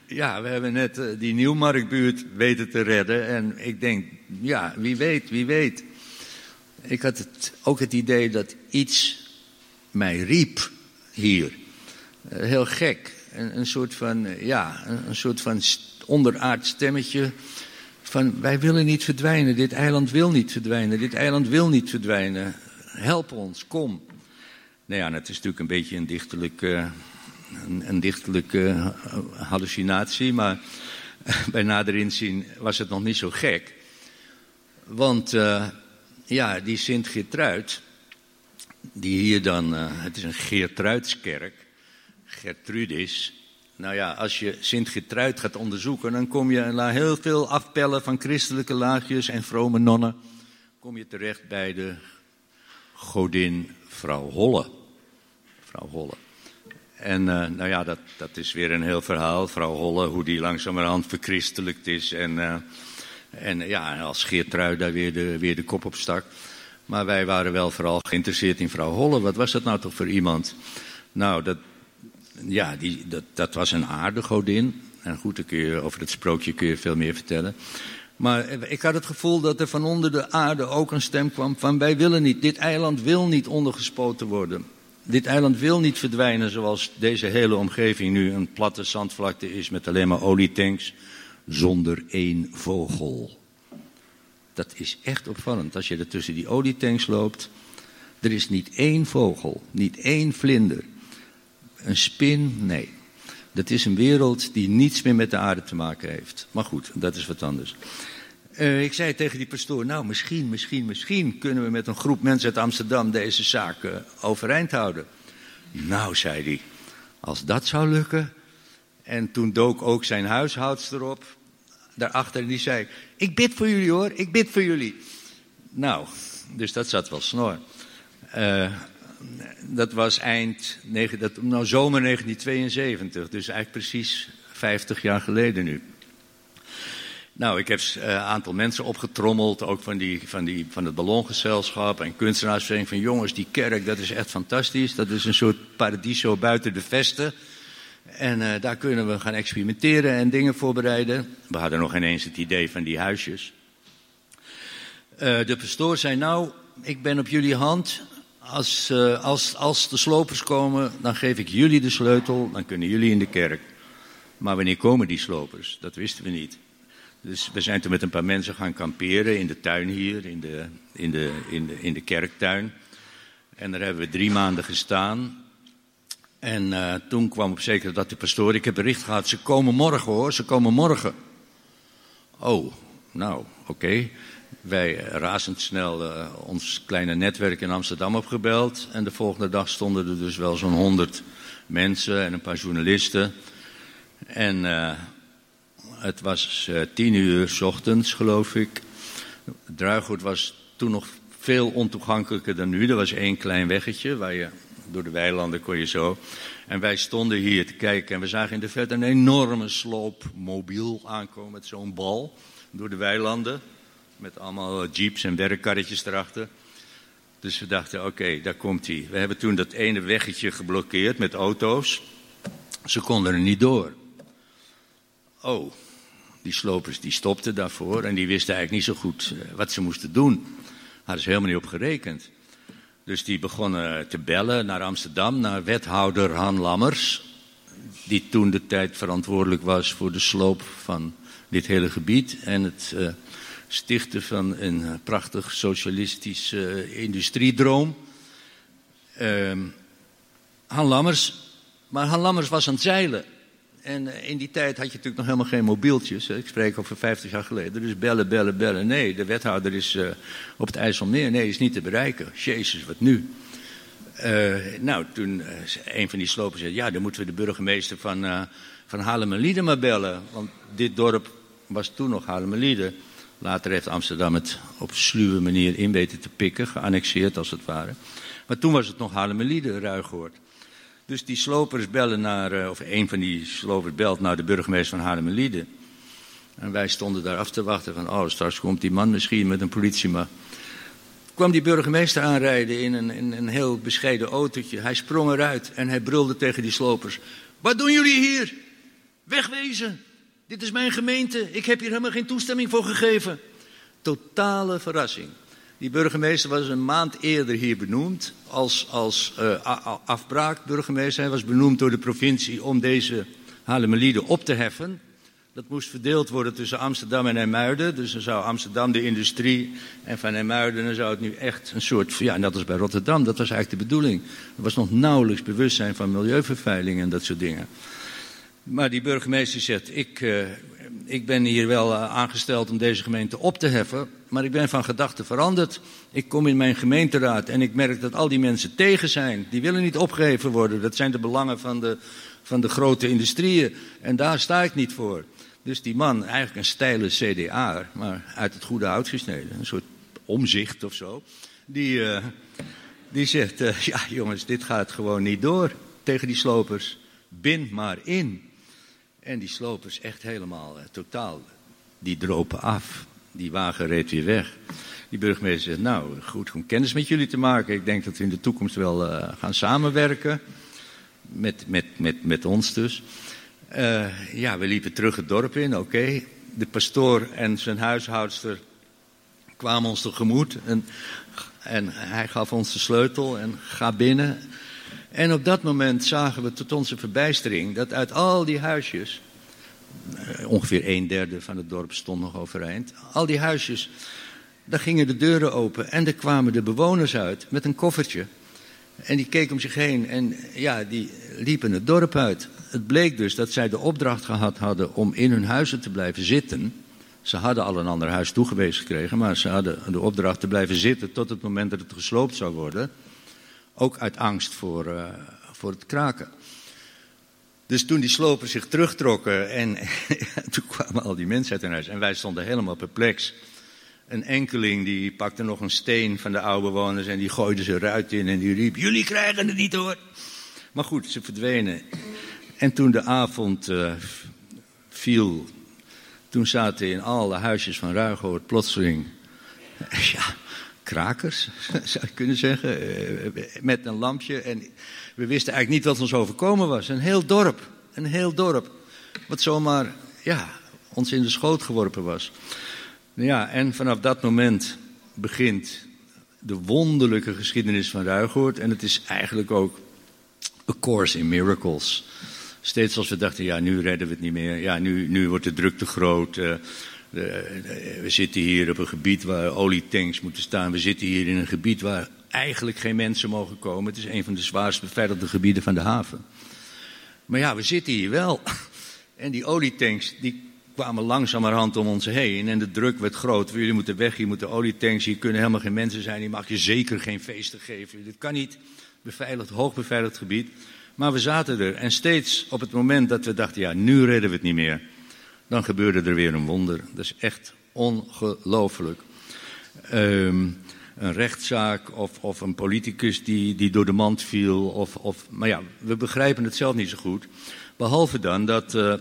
ja, we hebben net uh, die Nieuwmarktbuurt weten te redden. En ik denk, ja, wie weet, wie weet. Ik had het, ook het idee dat iets mij riep hier. heel gek. Een, een, soort van, ja, een, soort van onderaard stemmetje van wij willen niet verdwijnen, dit eiland wil niet verdwijnen, dit eiland wil niet verdwijnen help ons, kom. Nou ja, het is natuurlijk een beetje een dichterlijke, een, een dichterlijke hallucinatie, maar bij nader inzien was het nog niet zo gek. Want uh, ja, die Sint Geertruid, die hier dan, het is een Geertruidskerk, Gertrudis. Nou ja, als je Sint Geertruid gaat onderzoeken, dan kom je heel veel afpellen van christelijke laagjes en vrome nonnen, kom je terecht bij de godin vrouw Holle. Vrouw Holle. En uh, nou ja, dat, dat is weer een heel verhaal. Vrouw Holle, hoe die langzamerhand verchristelijkt is. En, uh, en ja, als Geertrui daar weer de, weer de kop op stak. Maar wij waren wel vooral geïnteresseerd in vrouw Holle. Wat was dat nou toch voor iemand? Nou, dat, ja, die, dat, dat was een aardegodin. En goed, kun je, over het sprookje kun je veel meer vertellen. Maar ik had het gevoel dat er van onder de aarde ook een stem kwam van wij willen niet, dit eiland wil niet ondergespoten worden. Dit eiland wil niet verdwijnen zoals deze hele omgeving nu een platte zandvlakte is met alleen maar olietanks zonder één vogel. Dat is echt opvallend. Als je er tussen die olietanks loopt, er is niet één vogel, niet één vlinder. Een spin, nee. Dat is een wereld die niets meer met de aarde te maken heeft. Maar goed, dat is wat anders. Uh, ik zei tegen die pastoor, nou misschien, misschien, misschien kunnen we met een groep mensen uit Amsterdam deze zaak uh, overeind houden. Nou, zei hij, als dat zou lukken. En toen dook ook zijn huishoudster op, daarachter, en die zei, ik bid voor jullie hoor, ik bid voor jullie. Nou, dus dat zat wel snor. Uh, dat was eind, nou, zomer 1972, dus eigenlijk precies 50 jaar geleden nu. Nou, ik heb een uh, aantal mensen opgetrommeld, ook van, die, van, die, van het ballongezelschap en kunstenaarsvereniging. Van jongens, die kerk, dat is echt fantastisch. Dat is een soort paradiso buiten de vesten. En uh, daar kunnen we gaan experimenteren en dingen voorbereiden. We hadden nog ineens het idee van die huisjes. Uh, de pastoor zei, nou, ik ben op jullie hand. Als, als, als de slopers komen, dan geef ik jullie de sleutel, dan kunnen jullie in de kerk. Maar wanneer komen die slopers? Dat wisten we niet. Dus we zijn toen met een paar mensen gaan kamperen in de tuin hier, in de, in de, in de, in de kerktuin. En daar hebben we drie maanden gestaan. En uh, toen kwam op zeker dat de pastoor, ik heb bericht gehad, ze komen morgen hoor, ze komen morgen. Oh, nou, oké. Wij razendsnel uh, ons kleine netwerk in Amsterdam opgebeld. En de volgende dag stonden er dus wel zo'n honderd mensen en een paar journalisten. En uh, het was uh, tien uur s ochtends, geloof ik. Druigoed was toen nog veel ontoegankelijker dan nu. Er was één klein weggetje waar je door de weilanden kon je zo. En wij stonden hier te kijken en we zagen in de verte een enorme sloopmobiel aankomen met zo'n bal door de weilanden. Met allemaal jeeps en werkkarretjes erachter. Dus we dachten, oké, daar komt hij. We hebben toen dat ene weggetje geblokkeerd met auto's. Ze konden er niet door. Oh, die slopers die stopten daarvoor en die wisten eigenlijk niet zo goed eh, wat ze moesten doen. Hadden ze helemaal niet op gerekend. Dus die begonnen te bellen naar Amsterdam, naar wethouder Han Lammers. Die toen de tijd verantwoordelijk was voor de sloop van dit hele gebied. En het uh, stichten van een prachtig socialistisch uh, industriedroom. Uh, Han Lammers. Maar Han Lammers was aan het zeilen. En uh, in die tijd had je natuurlijk nog helemaal geen mobieltjes. Ik spreek over 50 jaar geleden. Dus bellen, bellen, bellen. Nee, de wethouder is uh, op het IJsselmeer. Nee, is niet te bereiken. Jezus, wat nu? Uh, nou, toen een van die slopers zei... Ja, dan moeten we de burgemeester van, van Haarlemmerlieden maar bellen. Want dit dorp was toen nog Haarlemmerlieden. Later heeft Amsterdam het op sluwe manier in weten te pikken. Geannexeerd als het ware. Maar toen was het nog Haarlemmerlieden, Ruigoord. Dus die slopers bellen naar, of een van die slopers belt naar de burgemeester van Haarlemmerlieden. En wij stonden daar af te wachten van, oh, straks komt die man misschien met een politieman. Kwam die burgemeester aanrijden in een, in een heel bescheiden autootje. Hij sprong eruit en hij brulde tegen die slopers. Wat doen jullie hier? Wegwezen! Dit is mijn gemeente. Ik heb hier helemaal geen toestemming voor gegeven. Totale verrassing. Die burgemeester was een maand eerder hier benoemd als, als uh, afbraakburgemeester. Hij was benoemd door de provincie om deze Haarlemmerlieden op te heffen. Dat moest verdeeld worden tussen Amsterdam en Nijmuiden. Dus dan zou Amsterdam de industrie en van Nijmuiden dan zou het nu echt een soort... Ja, net als bij Rotterdam, dat was eigenlijk de bedoeling. Er was nog nauwelijks bewustzijn van milieuvervuiling en dat soort dingen. Maar die burgemeester zegt, ik, uh, ik ben hier wel uh, aangesteld om deze gemeente op te heffen, maar ik ben van gedachten veranderd. Ik kom in mijn gemeenteraad en ik merk dat al die mensen tegen zijn. Die willen niet opgeheven worden. Dat zijn de belangen van de, van de grote industrieën. En daar sta ik niet voor. Dus die man, eigenlijk een steile CDA, maar uit het goede hout gesneden. Een soort omzicht of zo. Die, uh, die zegt, ja jongens, dit gaat gewoon niet door tegen die slopers. Bind maar in. En die slopers echt helemaal, uh, totaal, die dropen af. Die wagen reed weer weg. Die burgemeester zegt, nou, goed om kennis met jullie te maken. Ik denk dat we in de toekomst wel uh, gaan samenwerken. Met, met, met, met ons dus. Uh, ja, we liepen terug het dorp in, oké. De pastoor en zijn huishoudster kwamen ons tegemoet. En, en hij gaf ons de sleutel en ga binnen. En op dat moment zagen we tot onze verbijstering dat uit al die huisjes, ongeveer een derde van het dorp stond nog overeind, al die huisjes, daar gingen de deuren open en er kwamen de bewoners uit met een koffertje. En die keken om zich heen en ja, die liepen het dorp uit. Het bleek dus dat zij de opdracht gehad hadden om in hun huizen te blijven zitten. Ze hadden al een ander huis toegewezen gekregen, maar ze hadden de opdracht te blijven zitten tot het moment dat het gesloopt zou worden. Ook uit angst voor, uh, voor het kraken. Dus toen die slopers zich terugtrokken en toen kwamen al die mensen uit hun huis en wij stonden helemaal perplex. Een enkeling die pakte nog een steen van de oude bewoners en die gooide ze eruit in en die riep: Jullie krijgen het niet hoor. Maar goed, ze verdwenen. En toen de avond uh, viel, toen zaten in alle huisjes van Ruigoord plotseling, ja, krakers, zou je kunnen zeggen, uh, met een lampje. En we wisten eigenlijk niet wat ons overkomen was. Een heel dorp, een heel dorp, wat zomaar, ja, ons in de schoot geworpen was. Ja, en vanaf dat moment begint de wonderlijke geschiedenis van Ruigoord. En het is eigenlijk ook a course in miracles. Steeds als we dachten, ja, nu redden we het niet meer. Ja, nu, nu wordt de druk te groot. Uh, we zitten hier op een gebied waar olietanks moeten staan. We zitten hier in een gebied waar eigenlijk geen mensen mogen komen. Het is een van de zwaarst beveiligde gebieden van de haven. Maar ja, we zitten hier wel. En die olietanks, die kwamen langzamerhand om ons heen. En de druk werd groot. Jullie moeten weg, hier moeten olietanks. Hier kunnen helemaal geen mensen zijn. Hier mag je zeker geen feesten geven. Dit kan niet. Beveiligd, hoogbeveiligd gebied. Maar we zaten er. En steeds op het moment dat we dachten, ja, nu redden we het niet meer. Dan gebeurde er weer een wonder. Dat is echt ongelooflijk. Um, een rechtszaak of, of een politicus die, die door de mand viel. Of, of, maar ja, we begrijpen het zelf niet zo goed. Behalve dan dat, uh,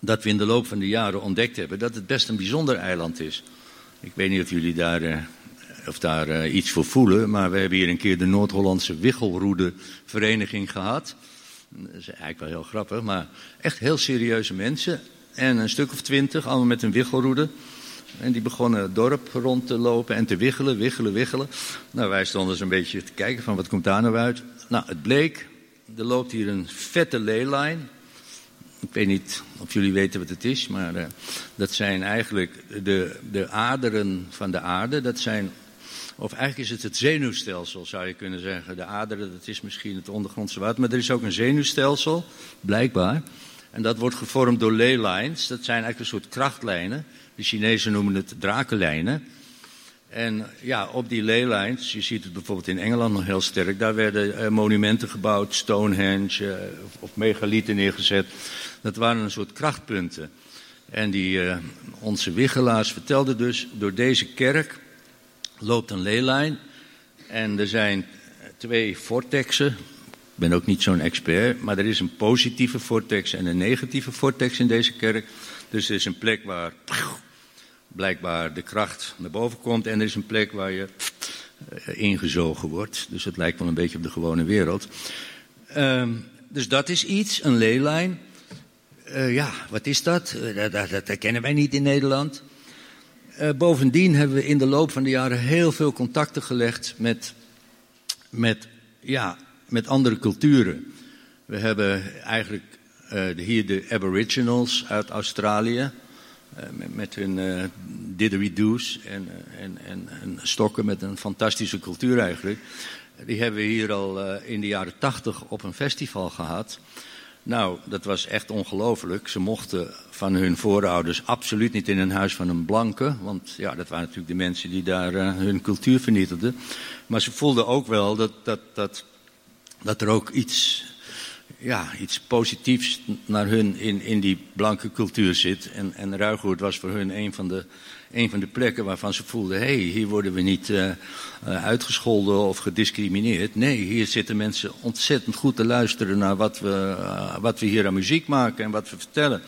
dat we in de loop van de jaren ontdekt hebben dat het best een bijzonder eiland is. Ik weet niet of jullie daar, uh, of daar uh, iets voor voelen, maar we hebben hier een keer de Noord-Hollandse Wichelroede Vereniging gehad. Dat is eigenlijk wel heel grappig, maar echt heel serieuze mensen. En een stuk of twintig, allemaal met een wichelroede. En die begonnen het dorp rond te lopen en te wiggelen, wiggelen, wiggelen. Nou, wij stonden een beetje te kijken van wat komt daar nou uit. Nou, het bleek, er loopt hier een vette leelijn. Ik weet niet of jullie weten wat het is, maar uh, dat zijn eigenlijk de, de aderen van de aarde. Dat zijn, of eigenlijk is het het zenuwstelsel, zou je kunnen zeggen. De aderen, dat is misschien het ondergrondse water, maar er is ook een zenuwstelsel, blijkbaar. En dat wordt gevormd door ley lines. Dat zijn eigenlijk een soort krachtlijnen. De Chinezen noemen het drakenlijnen. En ja, op die ley lines, je ziet het bijvoorbeeld in Engeland nog heel sterk, daar werden uh, monumenten gebouwd, Stonehenge uh, of, megalieten neergezet. Dat waren een soort krachtpunten. En die, uh, onze wiggelaars vertelden dus, door deze kerk loopt een leelijn. En er zijn twee vortexen. Ben ook niet zo'n expert, maar er is een positieve vortex en een negatieve vortex in deze kerk. Dus er is een plek waar blijkbaar de kracht naar boven komt en er is een plek waar je ingezogen wordt. Dus het lijkt wel een beetje op de gewone wereld. Um, dus dat is iets, een leelijn. Uh, ja, wat is dat? Uh, dat? dat? Dat kennen wij niet in Nederland. Bovendien hebben we in de loop van de jaren heel veel contacten gelegd met, met, ja, met andere culturen. We hebben eigenlijk hier de Aboriginals uit Australië. Met, met, hun uh, didgeridoos en, en, en, en, stokken met een fantastische cultuur eigenlijk. Die hebben we hier al in de jaren tachtig op een festival gehad. Nou, dat was echt ongelooflijk. Ze mochten van hun voorouders absoluut niet in een huis van een blanke. Want ja, dat waren natuurlijk de mensen die daar hun cultuur vernietigden. Maar ze voelden ook wel dat, dat, dat, dat er ook iets, ja, iets positiefs naar hun in, in die blanke cultuur zit. En, en was voor hun een van de, een van de plekken waarvan ze voelden... hé, hey, hier worden we niet uh, uitgescholden of gediscrimineerd. Nee, hier zitten mensen ontzettend goed te luisteren naar wat we, uh, wat we hier aan muziek maken en wat we vertellen.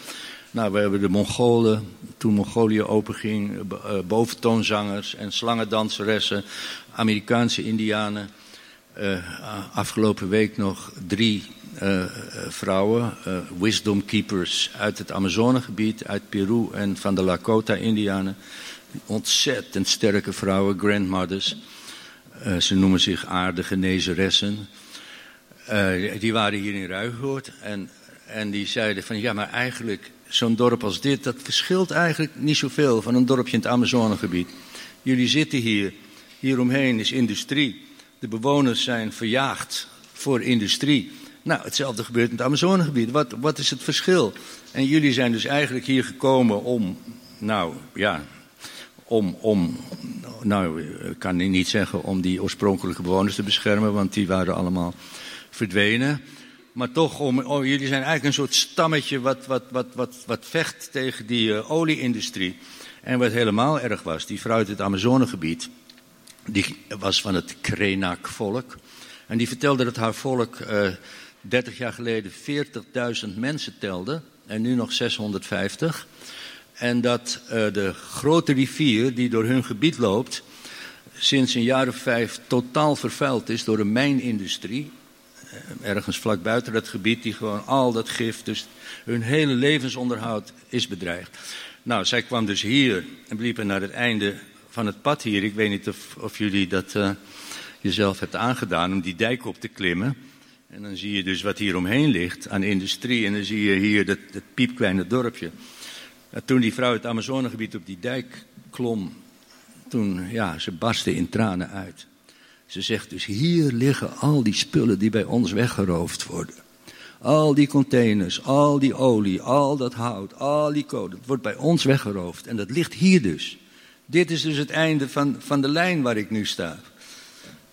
Nou, we hebben de Mongolen, toen Mongolië openging, boventoonzangers en slangendanseressen, Amerikaanse indianen... Uh, afgelopen week nog drie uh, vrouwen, uh, wisdom keepers uit het Amazonegebied, uit Peru en van de Lakota-Indianen. Ontzettend sterke vrouwen, grandmothers. ze noemen zich aardige genezeressen. die waren hier in Ruigoord en, en die zeiden van ja, maar eigenlijk zo'n dorp als dit, dat verschilt eigenlijk niet zoveel van een dorpje in het Amazonegebied. Jullie zitten hier, hieromheen is industrie. De bewoners zijn verjaagd voor industrie. Nou, hetzelfde gebeurt in het Amazonegebied. Wat, wat is het verschil? En jullie zijn dus eigenlijk hier gekomen om, nou ja, om, om, nou, ik kan niet zeggen om die oorspronkelijke bewoners te beschermen, want die waren allemaal verdwenen. Maar toch, om, oh, jullie zijn eigenlijk een soort stammetje wat, wat, wat, wat, vecht tegen die uh, olieindustrie. En wat helemaal erg was, die vrouw uit het Amazonegebied, die was van het Krenak-volk. En die vertelde dat haar volk uh, 30 jaar geleden 40.000 mensen telde en nu nog 650. En dat uh, de grote rivier die door hun gebied loopt, sinds een jaar of vijf totaal vervuild is door een mijnindustrie. Eh, ergens vlak buiten dat gebied, die gewoon al dat gif, dus hun hele levensonderhoud is bedreigd. Nou, zij kwam dus hier en liepen naar het einde van het pad hier. Ik weet niet of, jullie dat uh, jezelf hebt aangedaan om die dijk op te klimmen. En dan zie je dus wat hier omheen ligt aan industrie. En dan zie je hier dat, dat piepkleine dorpje. En toen die vrouw het Amazonegebied op die dijk klom, toen, ja, ze barstte in tranen uit. Ze zegt dus, hier liggen al die spullen die bij ons weggeroofd worden. Al die containers, al die olie, al dat hout, al die kolen, dat wordt bij ons weggeroofd. En dat ligt hier dus. Dit is dus het einde van, van de lijn waar ik nu sta.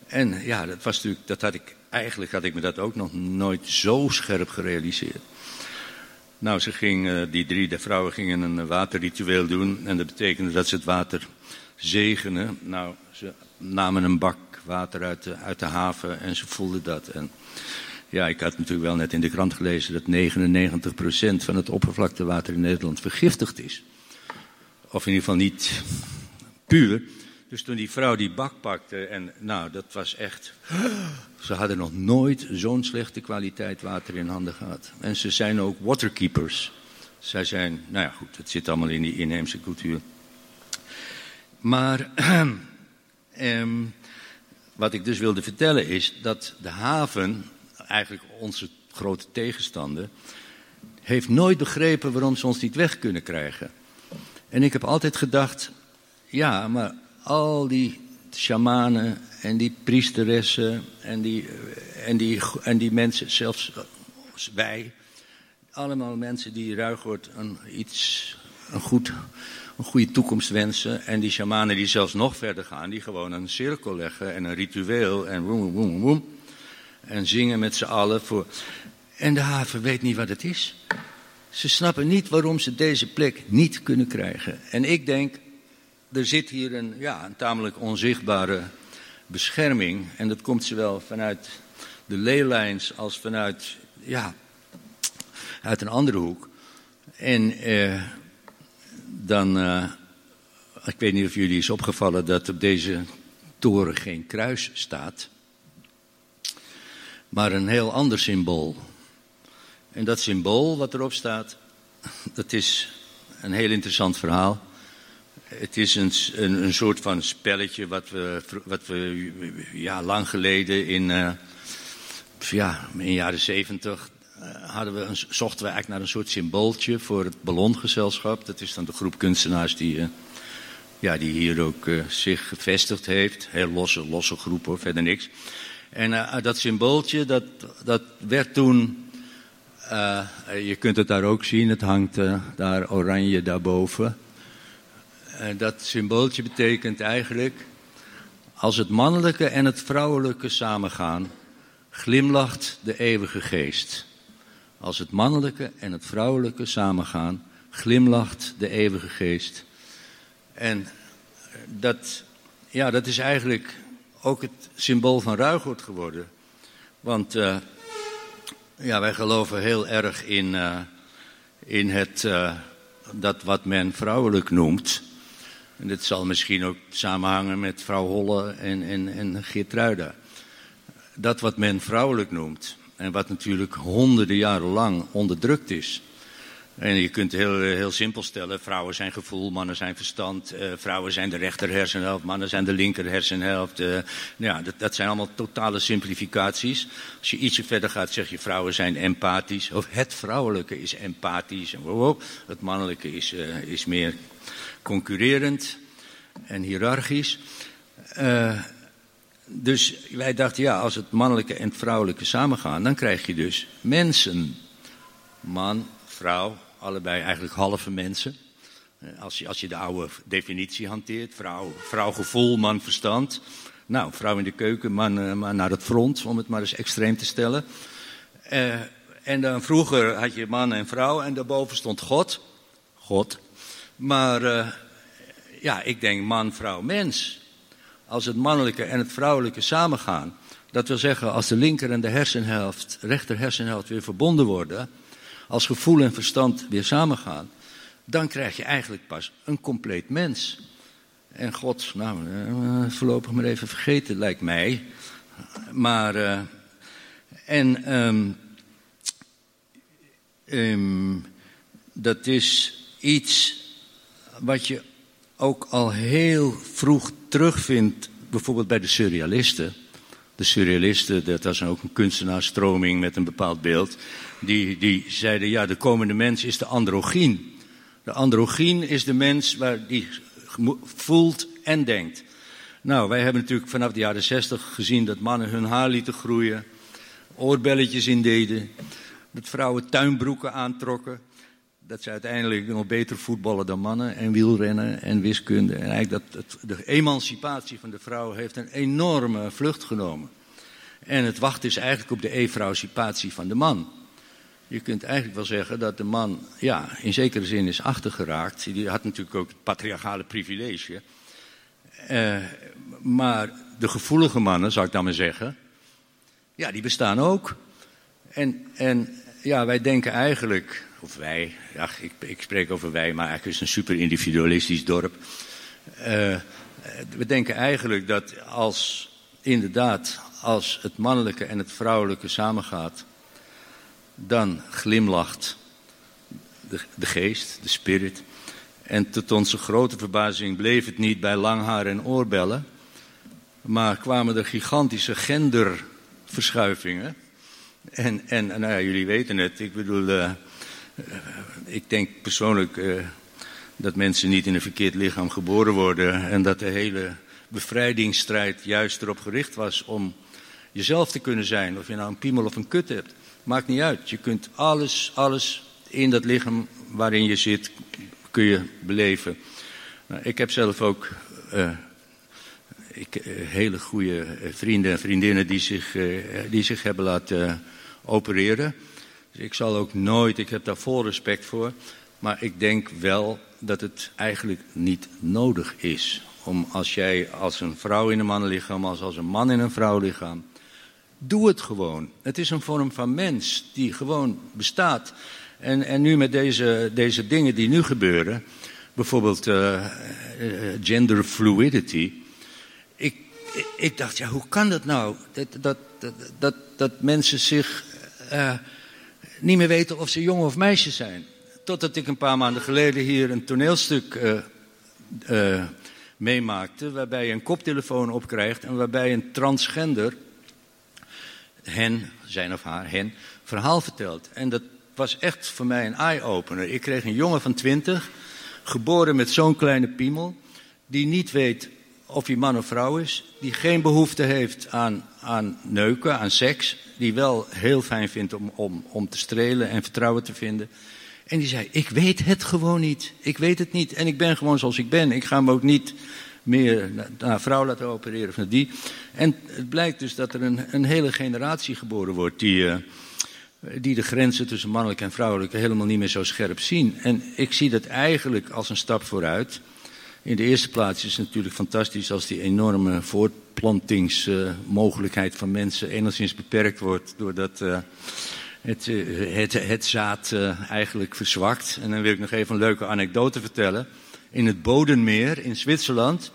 En ja, dat was natuurlijk, dat had ik, eigenlijk had ik me dat ook nog nooit zo scherp gerealiseerd. Nou, ze ging, eh, die drie de vrouwen gingen een waterritueel doen. En dat betekende dat ze het water zegenen. Nou, ze namen een bak water uit de, uit de haven en ze voelden dat. En ja, ik had natuurlijk wel net in de krant gelezen dat 99% van het oppervlaktewater in Nederland vergiftigd is. Of in ieder geval niet Dus toen die vrouw die bak pakte, en nou, dat was echt. Ze hadden nog nooit zo'n slechte kwaliteit water in handen gehad. En ze zijn ook waterkeepers. Zij zijn, nou ja, goed, het zit allemaal in die inheemse cultuur. Maar ehm, wat ik dus wilde vertellen is dat de haven, eigenlijk onze grote tegenstander, heeft nooit begrepen waarom ze ons niet weg kunnen krijgen. En ik heb altijd gedacht, ja, maar al die shamanen en die priesteressen en die, en die, en die mensen, zelfs wij, allemaal mensen die Ruigoord een, iets, een, goed, een goede toekomst wensen. En die shamanen die zelfs nog verder gaan, die gewoon een cirkel leggen en een ritueel en woem, woem, woem. En zingen met z'n allen voor. En de haven weet niet wat het is. Ze snappen niet waarom ze deze plek niet kunnen krijgen. En ik denk, er zit hier een, ja, een tamelijk onzichtbare bescherming. En dat komt zowel vanuit de leylijns als vanuit, ja, uit een andere hoek. En eh, dan, eh, ik weet niet of jullie is opgevallen dat op deze toren geen kruis staat. Maar een heel ander symbool. En dat symbool wat erop staat, dat is een heel interessant verhaal. Het is een, een, een, soort van spelletje wat we, wat we ja, lang geleden in, uh, ja, in de jaren zeventig een, zochten we eigenlijk naar een soort symbooltje voor het ballongezelschap. Dat is dan de groep kunstenaars die, uh, ja, die hier ook zich gevestigd heeft. Heel losse, losse groep hoor, verder niks. En dat symbooltje, dat, dat werd toen, je kunt het daar ook zien, het hangt daar oranje daarboven. En dat symbooltje betekent eigenlijk, als het mannelijke en het vrouwelijke samengaan, glimlacht de eeuwige geest. Als het mannelijke en het vrouwelijke samengaan, glimlacht de eeuwige geest. En dat, ja, dat is eigenlijk ook het symbool van Ruigoord geworden. Want uh, ja, wij geloven heel erg in, in het, dat wat men vrouwelijk noemt. En dit zal misschien ook samenhangen met vrouw Holle en, en, en. Dat wat men vrouwelijk noemt. En wat natuurlijk honderden jaren lang onderdrukt is. En je kunt heel, heel simpel stellen: vrouwen zijn gevoel, mannen zijn verstand. Uh, vrouwen zijn de rechter hersenhelft, mannen zijn de linker hersenhelft. Uh, nou ja, dat, dat, zijn allemaal totale simplificaties. Als je ietsje verder gaat, zeg je: vrouwen zijn empathisch. Of het vrouwelijke is empathisch. En wow, het mannelijke is, uh, is meer concurrerend en hiërarchisch. Uh, dus wij dachten, ja, als het mannelijke en het vrouwelijke samengaan, dan krijg je dus mensen. Man, vrouw, allebei eigenlijk halve mensen. Eh, als je, als je de oude definitie hanteert, vrouw, gevoel, man verstand. Nou, vrouw in de keuken, man, man naar het front, om het maar eens extreem te stellen. En dan vroeger had je man en vrouw en daarboven stond God. God. Maar uh, ja, ik denk man, vrouw, mens. Als het mannelijke en het vrouwelijke samengaan. Dat wil zeggen, als de linker en de hersenhelft, rechter hersenhelft weer verbonden worden. Als gevoel en verstand weer samengaan. Dan krijg je eigenlijk pas een compleet mens. En God, nou, uh, voorlopig maar even vergeten, lijkt mij. Maar, uh, en um, um, dat is iets wat je ook al heel vroeg terugvindt, bijvoorbeeld bij de surrealisten. De surrealisten, dat was ook een kunstenaarsstroming met een bepaald beeld. Die, die zeiden, ja, de komende mens is de androgyn. De androgyn is de mens waar die voelt en denkt. Nou, wij hebben natuurlijk vanaf de jaren zestig gezien dat mannen hun haar lieten groeien, oorbelletjes indeden, dat vrouwen tuinbroeken aantrokken, dat ze uiteindelijk nog beter voetballen dan mannen en wielrennen en wiskunde. En eigenlijk dat, de emancipatie van de vrouw heeft een enorme vlucht genomen. En het wacht is eigenlijk op de evrouwcipatie van de man. Je kunt eigenlijk wel zeggen dat de man, ja, in zekere zin is achtergeraakt. Die had natuurlijk ook het patriarchale privilege. Uh, maar de gevoelige mannen, zou ik dan maar zeggen, ja, die bestaan ook. En, en ja, wij denken eigenlijk, of wij, ja, ik, ik spreek over wij, maar eigenlijk is het een super individualistisch dorp. Uh, we denken eigenlijk dat als, inderdaad, als het mannelijke en het vrouwelijke samengaat, dan glimlacht de, geest, de spirit. En tot onze grote verbazing bleef het niet bij lang haar en oorbellen, maar kwamen er gigantische genderverschuivingen. En, en nou ja, jullie weten het, ik bedoel, uh, ik denk persoonlijk uh, dat mensen niet in een verkeerd lichaam geboren worden en dat de hele bevrijdingsstrijd juist erop gericht was om jezelf te kunnen zijn, of je nou een piemel of een kut hebt. Maakt niet uit. Je kunt alles, alles in dat lichaam waarin je zit, kun je beleven. Nou, ik heb zelf ook uh, ik, hele goede vrienden en vriendinnen die zich, die zich hebben laten opereren. Dus ik zal ook nooit, ik heb daar vol respect voor. Maar ik denk wel dat het eigenlijk niet nodig is. Om als jij als een vrouw in een mannenlichaam, als als een man in een vrouwlichaam Doe het gewoon. Het is een vorm van mens die gewoon bestaat. En, en nu met deze, deze dingen die nu gebeuren, bijvoorbeeld uh, uh, gender fluidity. Ik, ik dacht, ja, hoe kan dat nou? Dat, dat, dat, dat, mensen zich uh, niet meer weten of ze jongen of meisje zijn. Totdat ik een paar maanden geleden hier een toneelstuk meemaakte, waarbij je een koptelefoon opkrijgt en waarbij een transgender hen, zijn of haar, hen, verhaal verteld. En dat was echt voor mij een eye-opener. Ik kreeg een jongen van twintig, geboren met zo'n kleine piemel, die niet weet of hij man of vrouw is, die geen behoefte heeft aan, aan neuken, aan seks, die wel heel fijn vindt om, om, om te strelen en vertrouwen te vinden. En die zei, ik weet het gewoon niet. Ik weet het niet. En ik ben gewoon zoals ik ben. Ik ga me ook niet meer naar vrouw laten opereren of naar die. En het blijkt dus dat er een, een hele generatie geboren wordt die, uh, die de grenzen tussen mannelijk en vrouwelijk helemaal niet meer zo scherp zien. En ik zie dat eigenlijk als een stap vooruit. In de eerste plaats is het natuurlijk fantastisch als die enorme voortplantingsmogelijkheid van mensen enigszins beperkt wordt doordat uh, het, het, het, zaad eigenlijk verzwakt. En dan wil ik nog even een leuke anekdote vertellen in het Bodenmeer in Zwitserland,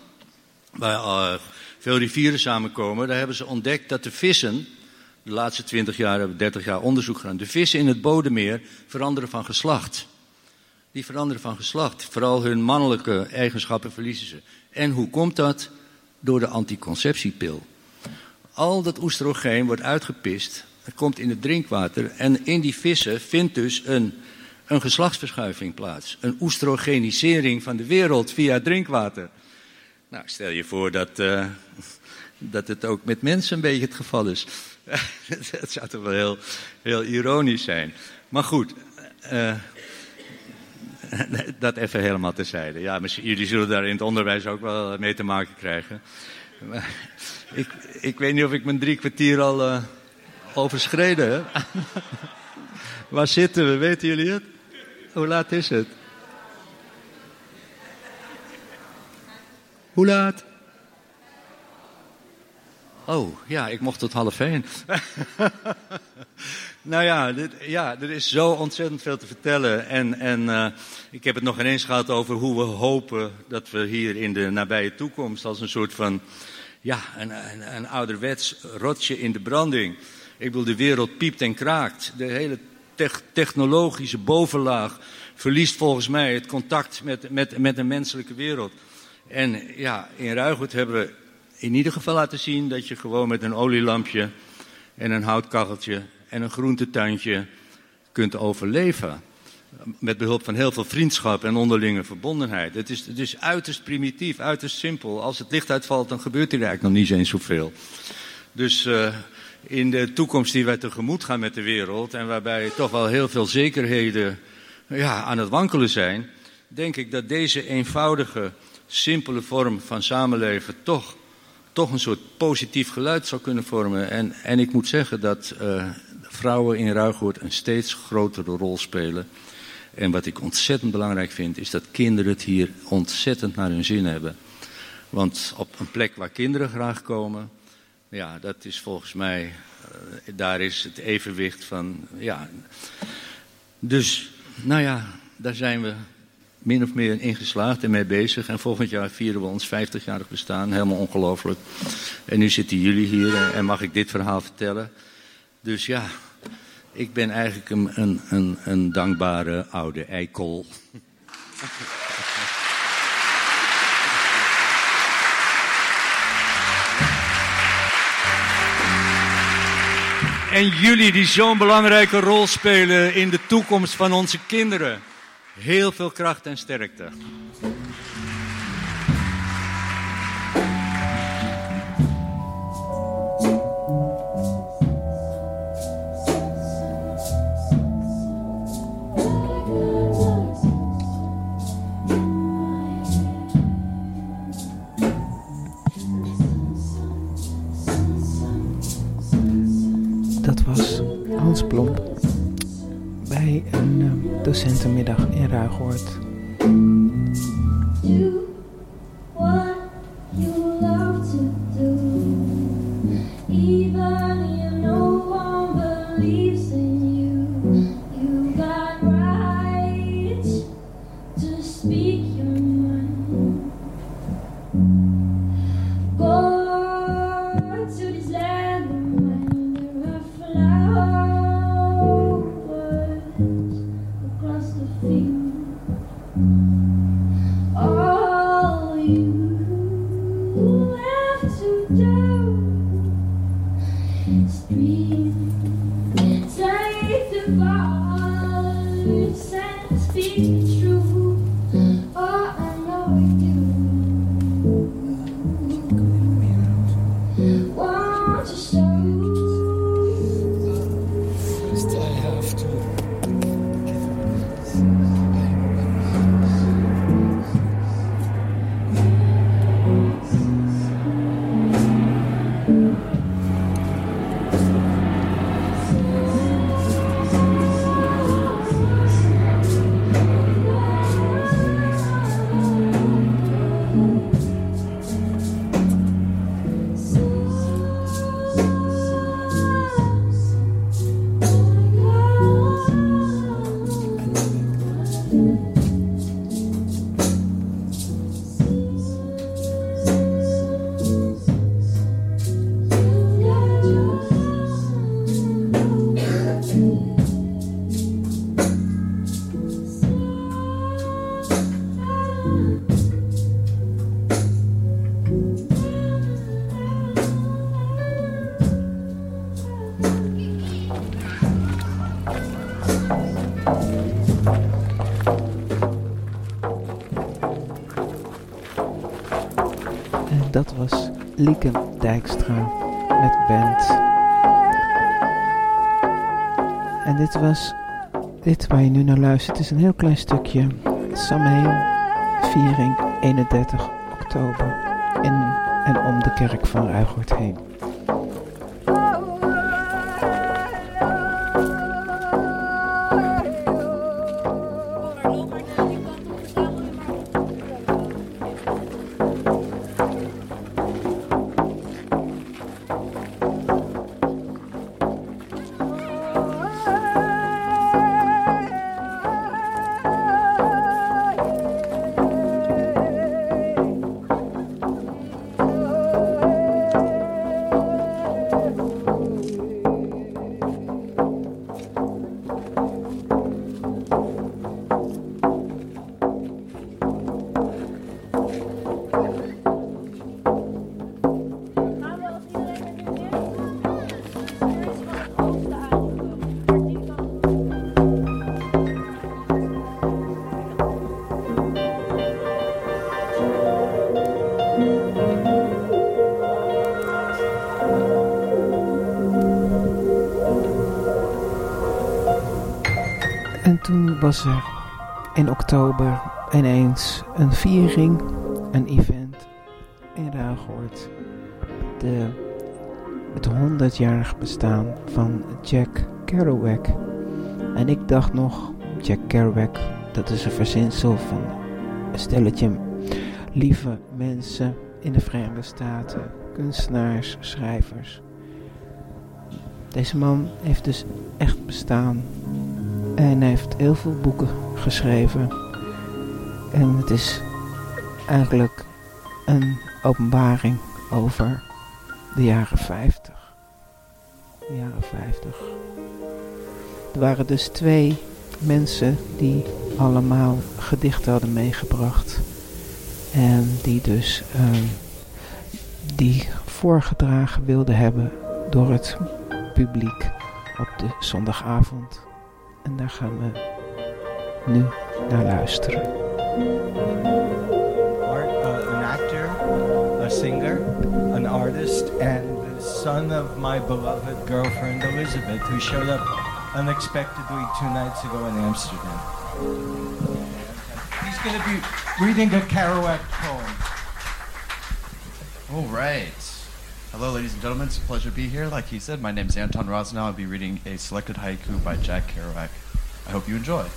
waar veel rivieren samenkomen, daar hebben ze ontdekt dat de vissen, de laatste 20 jaar hebben 30 jaar onderzoek gedaan, de vissen in het Bodenmeer veranderen van geslacht. Die veranderen van geslacht. Vooral hun mannelijke eigenschappen verliezen ze. En hoe komt dat? Door de anticonceptiepil. Al dat oestrogeen wordt uitgepist, het komt in het drinkwater en in die vissen vindt dus een een geslachtsverschuiving plaats. Een oestrogenisering van de wereld via drinkwater. Nou, stel je voor dat, uh, dat het ook met mensen een beetje het geval is. dat zou toch wel heel, heel ironisch zijn. Maar goed, uh, dat even helemaal terzijde. Ja, jullie zullen daar in het onderwijs ook wel mee te maken krijgen. ik, ik weet niet of ik mijn drie kwartier al uh, overschreden, hè? Waar zitten we? Weten jullie het? Hoe laat is het? Hoe laat? Oh, ja, ik mocht tot half één. Nou ja, dit, ja, er is zo ontzettend veel te vertellen. En, en uh, ik heb het nog ineens gehad over hoe we hopen dat we hier in de nabije toekomst als een soort van, ja, een, een, een ouderwets rotje in de branding. Ik bedoel, de wereld piept en kraakt. De hele technologische bovenlaag verliest volgens mij het contact met, met, met de menselijke wereld. En ja, in Ruigoed hebben we in ieder geval laten zien dat je gewoon met een olielampje en een houtkacheltje en een groentetuintje kunt overleven. Met behulp van heel veel vriendschap en onderlinge verbondenheid. Het is, het is uiterst primitief, uiterst simpel. Als het licht uitvalt, dan gebeurt er eigenlijk nog niet eens zoveel. Dus uh, in de toekomst die wij tegemoet gaan met de wereld, en waarbij toch wel heel veel zekerheden ja, aan het wankelen zijn, denk ik dat deze eenvoudige, simpele vorm van samenleven toch, toch een soort positief geluid zou kunnen vormen. En, en ik moet zeggen dat uh, vrouwen in Ruigoord een steeds grotere rol spelen. En wat ik ontzettend belangrijk vind, is dat kinderen het hier ontzettend naar hun zin hebben. Want op een plek waar kinderen graag komen, ja, dat is volgens mij, uh, daar is het evenwicht van, ja. Dus, nou ja, daar zijn we min of meer in geslaagd en mee bezig. En volgend jaar vieren we ons 50-jarig bestaan, helemaal ongelooflijk. En nu zitten jullie hier en mag ik dit verhaal vertellen. Dus ja, ik ben eigenlijk een, een, een, dankbare oude eikel. En jullie die zo'n belangrijke rol spelen in de toekomst van onze kinderen. Heel veel kracht en sterkte. Docentenmiddag in Ruigoord. Lieke Dijkstra met band. En dit was, dit waar je nu naar luistert, is een heel klein stukje Samhain viering 31 oktober in en om de kerk van Ruigoord heen. Was er in oktober ineens een viering, een event in Ruigoord. De, het 100-jarig bestaan van Jack Kerouac. En ik dacht nog, Jack Kerouac, dat is een verzinsel van een stelletje lieve mensen in de Verenigde Staten. Kunstenaars, schrijvers. Deze man heeft dus echt bestaan. En hij heeft heel veel boeken geschreven. En het is eigenlijk een openbaring over de jaren 50. De jaren 50. Er waren dus twee mensen die allemaal gedichten hadden meegebracht. En die dus uh, die voorgedragen wilden hebben door het publiek op de zondagavond. En daar gaan we nu naar luisteren. Art, uh, an actor, a singer, an artist, and the son of my beloved girlfriend Elizabeth, who showed up unexpectedly two nights ago in Amsterdam. He's going to be reading a Kerouac poem. All right. Hello, ladies and gentlemen. It's a pleasure to be here. Like he said, my name is Anton Rosnow. I'll be reading a selected haiku by Jack Kerouac. I hope you enjoy.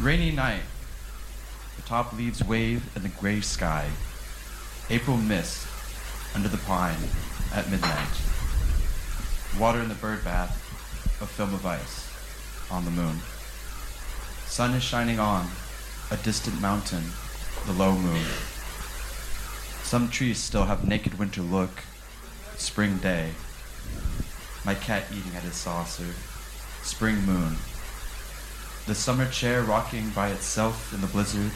Rainy night. The top leaves wave in the gray sky. April mist under the pine at midnight. Water in the bird bath, a film of ice on the moon. Sun is shining on a distant mountain, the low moon. Some trees still have naked winter look. Spring day. My cat eating at his saucer. Spring moon. The summer chair rocking by itself in the blizzard.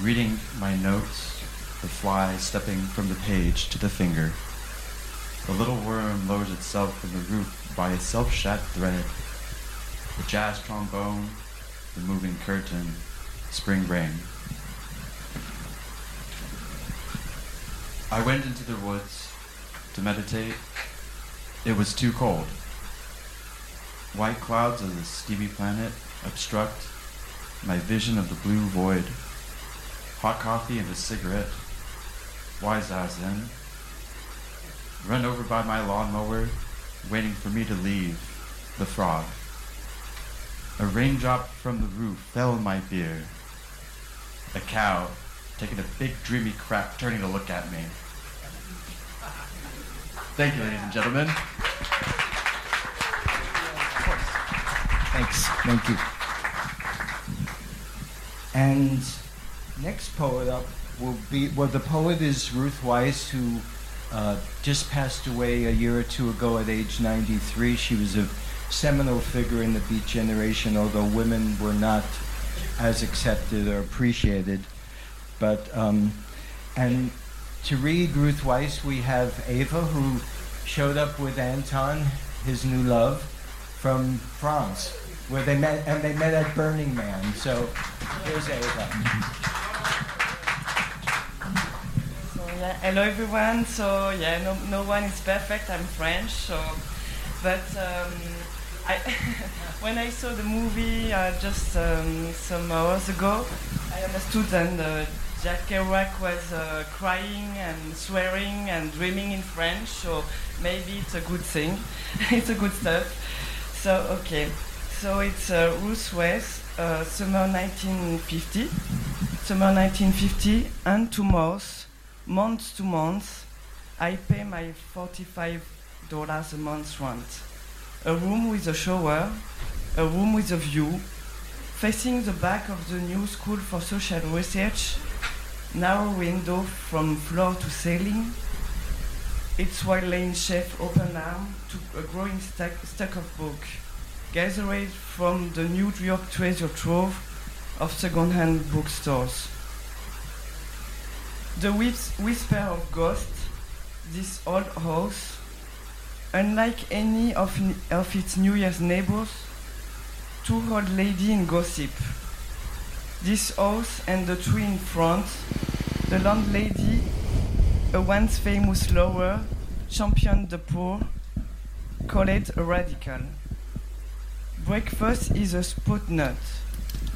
Reading my notes. The fly stepping from the page to the finger. The little worm lowers itself from the roof by a self-shot thread. The jazz trombone. The moving curtain. Spring rain. I went into the woods to meditate. It was too cold. White clouds of the steamy planet obstruct my vision of the blue void. Hot coffee and a cigarette. Wise as in. Run over by my lawnmower, waiting for me to leave. The frog. A raindrop from the roof fell in my beer. A cow taking a big dreamy crap, turning to look at me. Thank you, ladies and gentlemen. Thanks. Thank you. And next poet up will be well. The poet is Ruth Weiss, who uh, just passed away a year or two ago at age 93. She was a seminal figure in the Beat generation, although women were not as accepted or appreciated. But um, and to read Ruth Weiss, we have Ava, who showed up with Anton, his new love, from France, where they met, and they met at Burning Man. So here's Ava. So yeah, hello everyone. So yeah, no, no one is perfect. I'm French, so but um, I when I saw the movie uh, just um, some hours ago, I understood and uh, Jack Kerouac was uh, crying and swearing and dreaming in French. So maybe it's a good thing. it's a good stuff. So okay, so it's uh, Ruth West, uh, summer 1950, summer 1950, and to months, month to month, I pay my 45 dollars a month rent. A room with a shower, a room with a view, facing the back of the new school for social research, narrow window from floor to ceiling, its wide lane chef open arm to a growing stack, stack of books, gathered from the New York treasure trove of second-hand bookstores. The whis- whisper of ghosts, this old house, unlike any of, of its New Year's neighbors, two old lady in gossip. This house and the tree in front, the landlady, a once famous lawyer, championed the poor, called it a radical. Breakfast is a spot nut,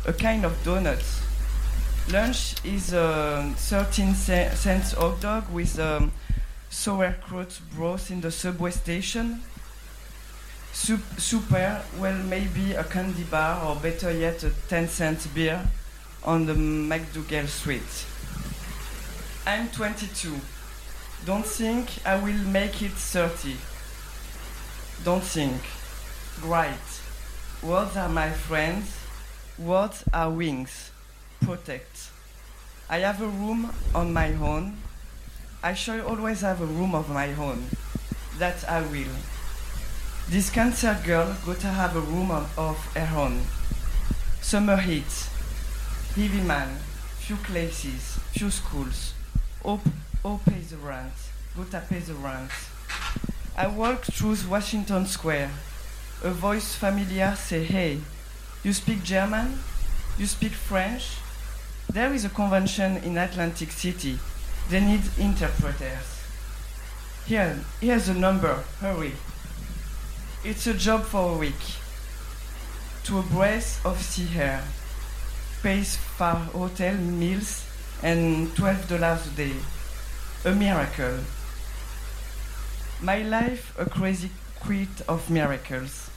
a kind of donut. Lunch is a 13 cents hot dog with um, sauerkraut broth in the subway station. Sup- super, well, maybe a candy bar or better yet, a 10 cent beer on the McDougall Street. I'm 22. Don't think I will make it 30. Don't think. Great. Words are my friends. Words are wings. Protect. I have a room on my own. I shall always have a room of my own. That I will. This cancer girl got to have a room of, of her own. Summer heat. Heavy man. Few places. Few schools. All, all pay the rent. Got to pay the rent. I walk through Washington Square. A voice familiar say, Hey, you speak German? You speak French? There is a convention in Atlantic City. They need interpreters. Here, here's a number. Hurry. It's a job for a week. To a breath of sea air. Pays for hotel, meals, and $12 a day. A miracle. My life a crazy quit of miracles.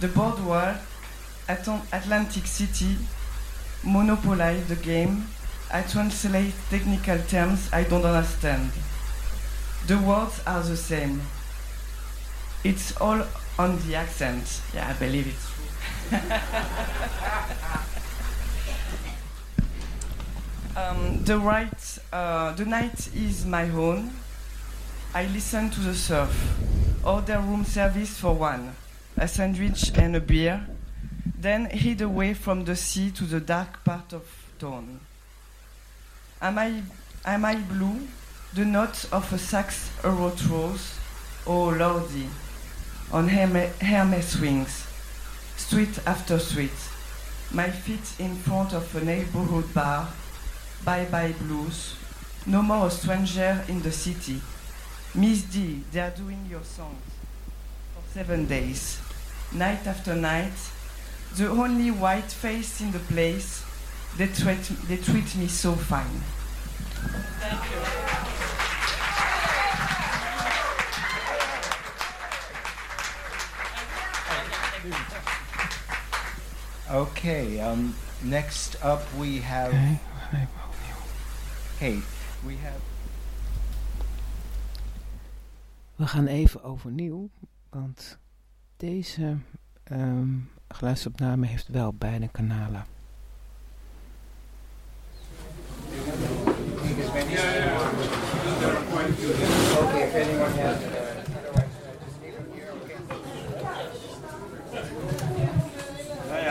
The boardwalk at Atlantic City monopolize the game. I translate technical terms I don't understand. The words are the same. It's all on the accent. Yeah, I believe true. um, the right, uh, the night is my own. I listen to the surf. Order room service for one, a sandwich and a beer. Then head away from the sea to the dark part of town. Am I, am I blue? The note of a sax a rose, oh lordy, on Herme- Hermes wings, street after street. My feet in front of a neighborhood bar. Bye bye blues. No more a stranger in the city. Miss D, they are doing your songs for seven days, night after night. The only white face in the place. They treat, they treat me so fine. Thank you. Okay, um, next up we have. Oké. Hey, we have. We gaan even overnieuw, want deze ehm, geluidsopname heeft wel beide kanalen.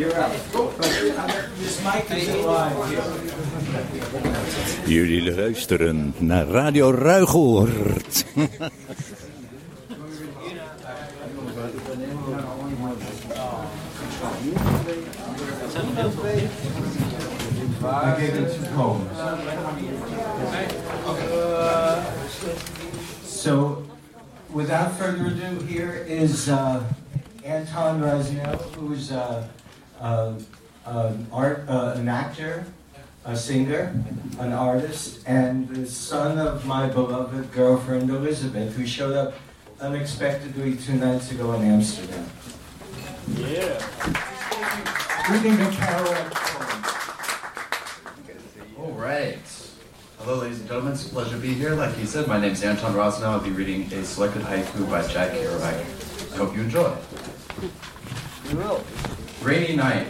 You're up. This mic is live here. Jullie luisteren naar Radio Ruigoord. So, without further ado, here is uh, Anton Rasnell, who's uh, uh, an art, uh, an actor, a singer, an artist, and the son of my beloved girlfriend Elizabeth, who showed up unexpectedly two nights ago in Amsterdam. Yeah. Reading a Kerouac poem. All right. Hello, ladies and gentlemen. It's a pleasure to be here. Like he said, my name is Anton Rosnow. I'll be reading a selected haiku by Jack Kerouac. I hope you enjoy. You will. Rainy night.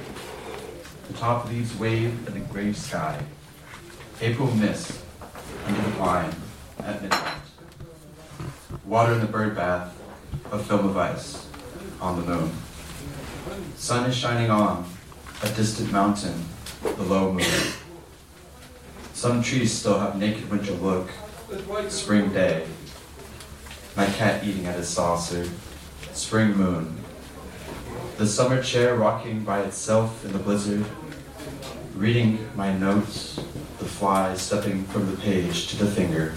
The top leaves wave in the gray sky. April mist under the pine at midnight. Water in the bird bath, a film of ice on the moon. Sun is shining on a distant mountain, the low moon. Some trees still have naked winter look, Spring day. My cat eating at his saucer. Spring moon. The summer chair rocking by itself in the blizzard. Reading my notes, the fly stepping from the page to the finger.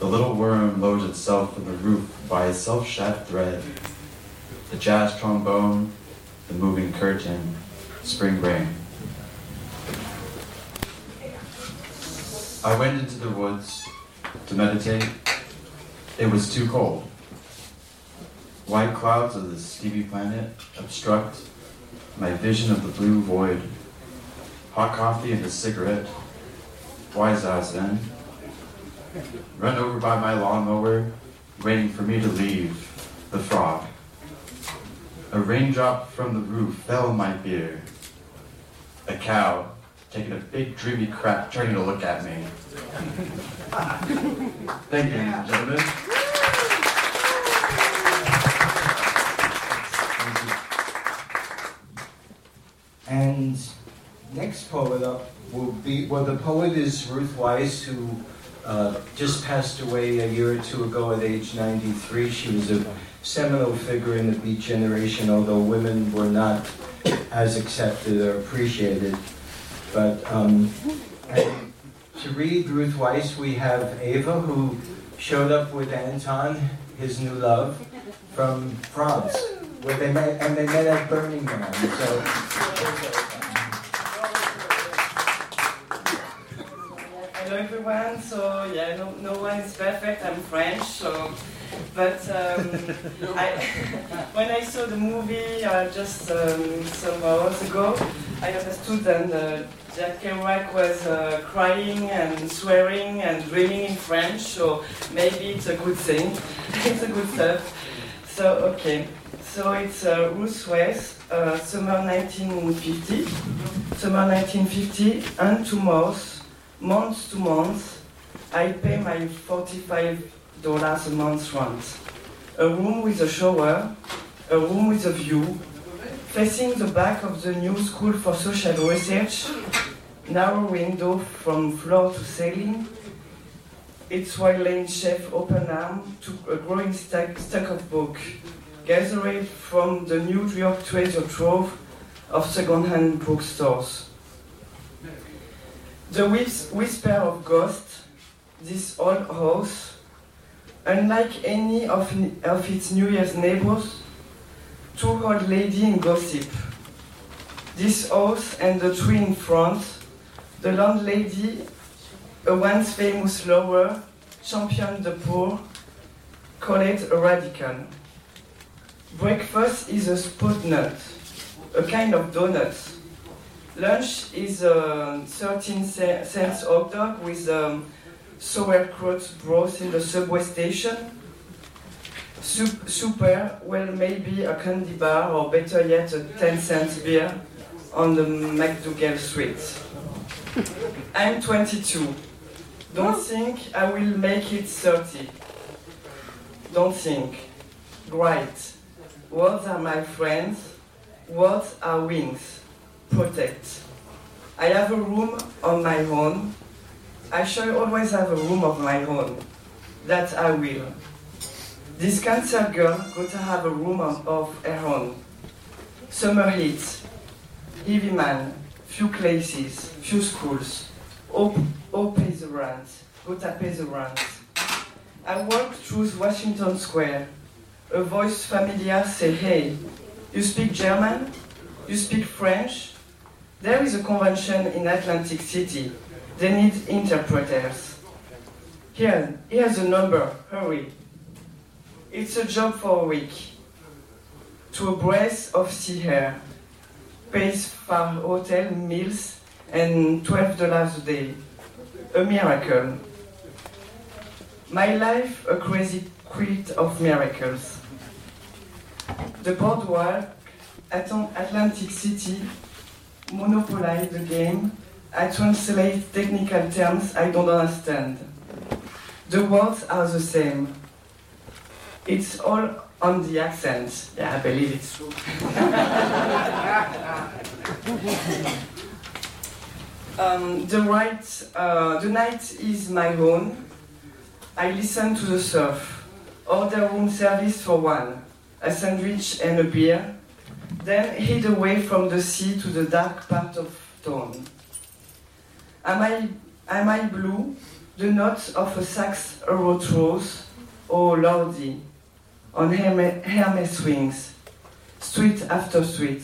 The little worm lowers itself in the roof by a self-shot thread. The jazz trombone, the moving curtain, spring rain. I went into the woods to meditate. It was too cold. White clouds of the Stevie planet obstruct my vision of the blue void. Hot coffee and a cigarette. Ass then. Run over by my lawnmower, waiting for me to leave. The frog. A raindrop from the roof fell in my beer. A cow, taking a big dreamy crap, turning to look at me. Thank you, gentlemen. And next poet up will be, well, the poet is Ruth Weiss, who uh, just passed away a year or two ago at age 93. She was a seminal figure in the Beat generation, although women were not as accepted or appreciated. But um, to read Ruth Weiss, we have Ava, who showed up with Anton, his new love, from France, where they met, and they met at Burning Man. So. Hello everyone. So yeah, no, no one is perfect. I'm French, so but um, I, when I saw the movie uh, just um, some hours ago, I understood that uh, Jack Kerouac was uh, crying and swearing and dreaming in French. So maybe it's a good thing. it's a good stuff. So okay. So it's uh, Ruth Weiss, uh, summer 1950. Summer 1950, and to months, month to month, I pay my $45 a month rent. A room with a shower, a room with a view, facing the back of the new School for Social Research, narrow window from floor to ceiling, its wide lane chef open arm to a growing stack, stack of book, gathered from the New York treasure trove of second-hand bookstores. The whis- whisper of ghosts, this old house, unlike any of, of its New Year's neighbors, two old lady in gossip. This house and the tree in front, the landlady, a once famous lawyer, championed the poor, call it a radical. Breakfast is a spot nut, a kind of donut. Lunch is a 13 cents hot dog with um, sauerkraut broth in the subway station. Sup- super, well, maybe a candy bar or better yet, a 10 cent beer on the McDougall Street. I'm 22. Don't think I will make it 30. Don't think. Great. Words are my friends. Words are wings. Protect. I have a room on my own. I shall always have a room of my own. That I will. This cancer girl got to have a room of, her own. Summer heat, heavy man, few places, few schools. All, all pay the rent. Got to pay the rent. I walk through Washington Square. A voice familiar say, hey, you speak German? You speak French? There is a convention in Atlantic City. They need interpreters. Here, here's a number. Hurry. It's a job for a week. To a breath of sea air. Pays for hotel, meals, and $12 a day. A miracle. My life a crazy quit of miracles. The boardwalk, Atl- Atlantic City, monopolize the game. I translate technical terms I don't understand. The words are the same. It's all on the accent. Yeah, I believe it's true. um, the right, uh, the night is my own. I listen to the surf. Order room service for one, a sandwich and a beer. Then head away from the sea to the dark part of town. Am I, am I blue? The notes of a sax a rose, rose, oh lordy, on Hermes, Hermes wings, street after street,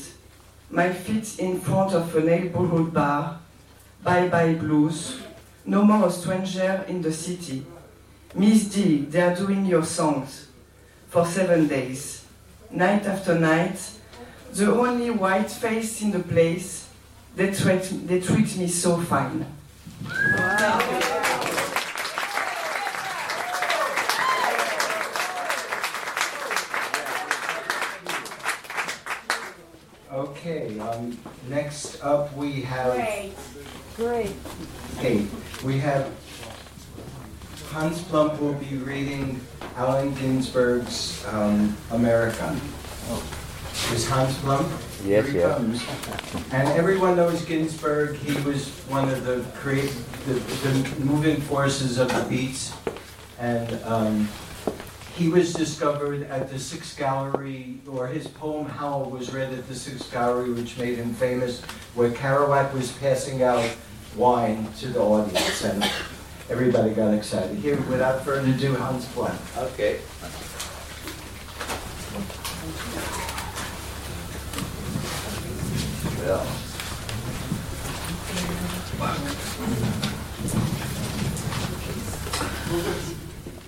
my feet in front of a neighborhood bar, bye bye blues, no more a stranger in the city. Miss D, they are doing your songs for seven days, night after night, the only white face in the place, they treat, they treat me so fine. Okay, um, next up we have Great. Great. eight. We have Hans Plump will be reading Allen Ginsberg's um, America. Is Hans Plump? Yes, Here he yes. comes. And everyone knows Ginsberg. He was one of the create the, the moving forces of the Beats, and um, he was discovered at the Sixth Gallery, or his poem Howl was read at the Sixth Gallery, which made him famous, where Kerouac was passing out wine to the audience, and Everybody got excited. Here, without further ado, Hans Blatt. Okay. Well.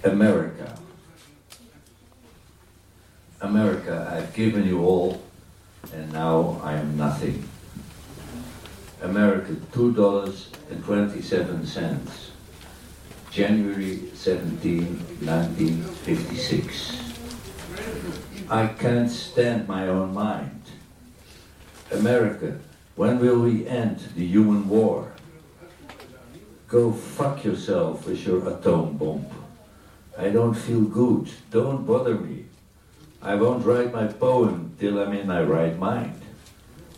America. America, I've given you all, and now I am nothing. America, $2.27. January 17, 1956. I can't stand my own mind. America, when will we end the human war? Go fuck yourself with your atom bomb. I don't feel good. Don't bother me. I won't write my poem till I'm in my right mind.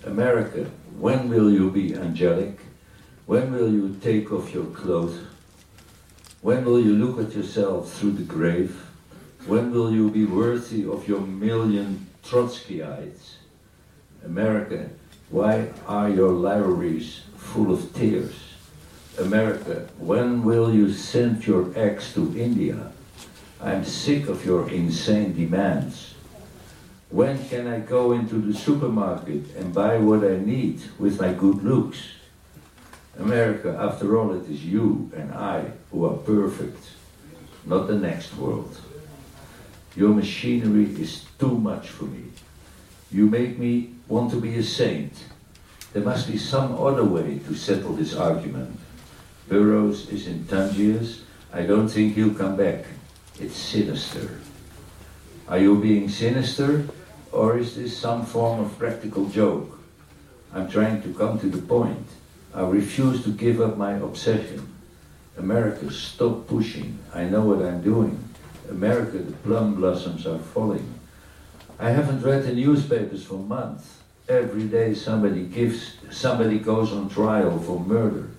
America, when will you be angelic? When will you take off your clothes? When will you look at yourself through the grave? When will you be worthy of your million Trotskyites? America, why are your libraries full of tears? America, when will you send your eggs to India? I'm sick of your insane demands. When can I go into the supermarket and buy what I need with my good looks? America, after all, it is you and I who are perfect, not the next world. Your machinery is too much for me. You make me want to be a saint. There must be some other way to settle this argument. Burroughs is in Tangiers. I don't think he'll come back. It's sinister. Are you being sinister, or is this some form of practical joke? I'm trying to come to the point. I refuse to give up my obsession. America, stop pushing. I know what I'm doing. America, the plum blossoms are falling. I haven't read the newspapers for months. Every day somebody gives, somebody goes on trial for murder.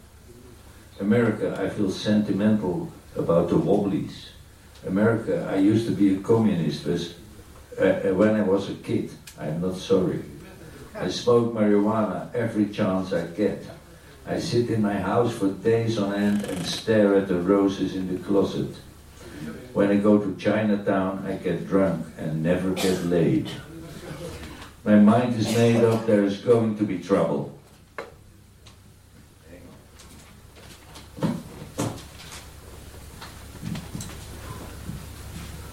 America, I feel sentimental about the Wobblies. America, I used to be a communist uh, uh, when I was a kid. I'm not sorry. I smoke marijuana every chance I get. I sit in my house for days on end and stare at the roses in the closet. When I go to Chinatown, I get drunk and never get laid. My mind is made up there is going to be trouble.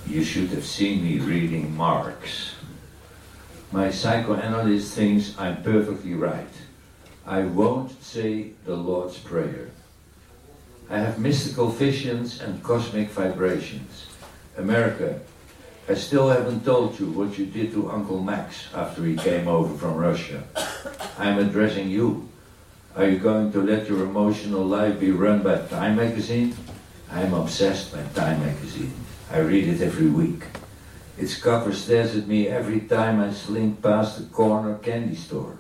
You should have seen me reading Marx. My psychoanalyst thinks I'm perfectly right. I won't say the Lord's Prayer. I have mystical visions and cosmic vibrations. America, I still haven't told you what you did to Uncle Max after he came over from Russia. I'm addressing you. Are you going to let your emotional life be run by Time magazine? I'm obsessed by Time magazine. I read it every week. Its cover stares at me every time I slink past the corner candy store.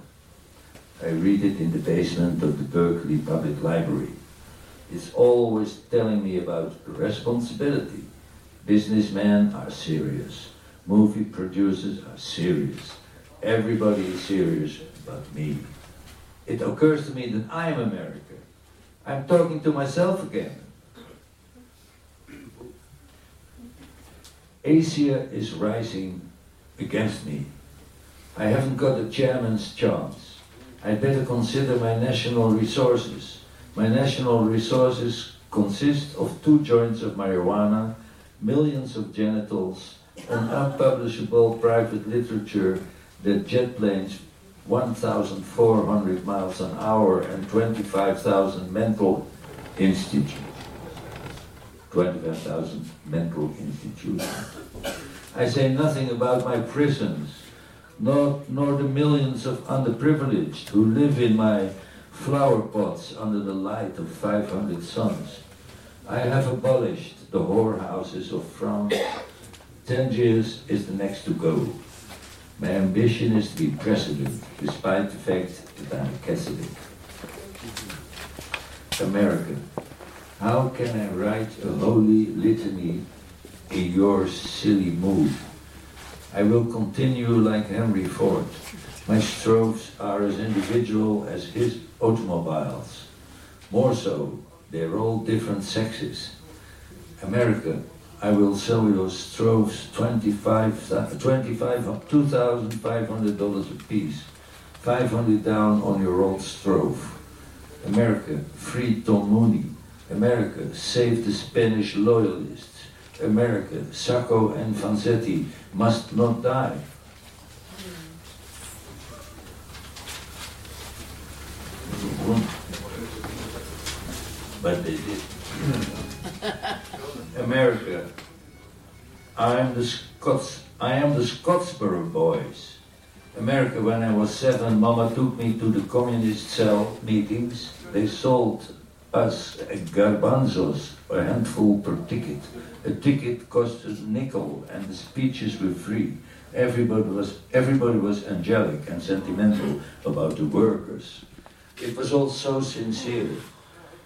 I read it in the basement of the Berkeley Public Library. It's always telling me about responsibility. Businessmen are serious. Movie producers are serious. Everybody is serious but me. It occurs to me that I am America. I'm talking to myself again. Asia is rising against me. I haven't got a chairman's chance. I'd better consider my national resources. My national resources consist of two joints of marijuana, millions of genitals, and unpublishable private literature that jet planes 1,400 miles an hour and 25,000 mental institutes. 25,000 mental institutions. I say nothing about my prisons, nor, nor the millions of underprivileged who live in my flower pots under the light of 500 suns. I have abolished the whorehouses of France. Tangiers is the next to go. My ambition is to be president, despite the fact that I'm a Catholic. America, how can I write a holy litany in your silly mood? I will continue like Henry Ford. My strophes are as individual as his automobiles. More so, they're all different sexes. America, I will sell your strophes 25, 25 $2,500 a piece. 500 down on your old strophe. America, free Tom Mooney. America, save the Spanish loyalists. America, Sacco and Vanzetti must not die. But they did. America, I am the Scots. I am the Scottsboro boys. America, when I was seven, Mama took me to the communist cell meetings. They sold us garbanzos, a handful per ticket. A ticket cost a nickel, and the speeches were free. Everybody was everybody was angelic and sentimental about the workers. It was all so sincere.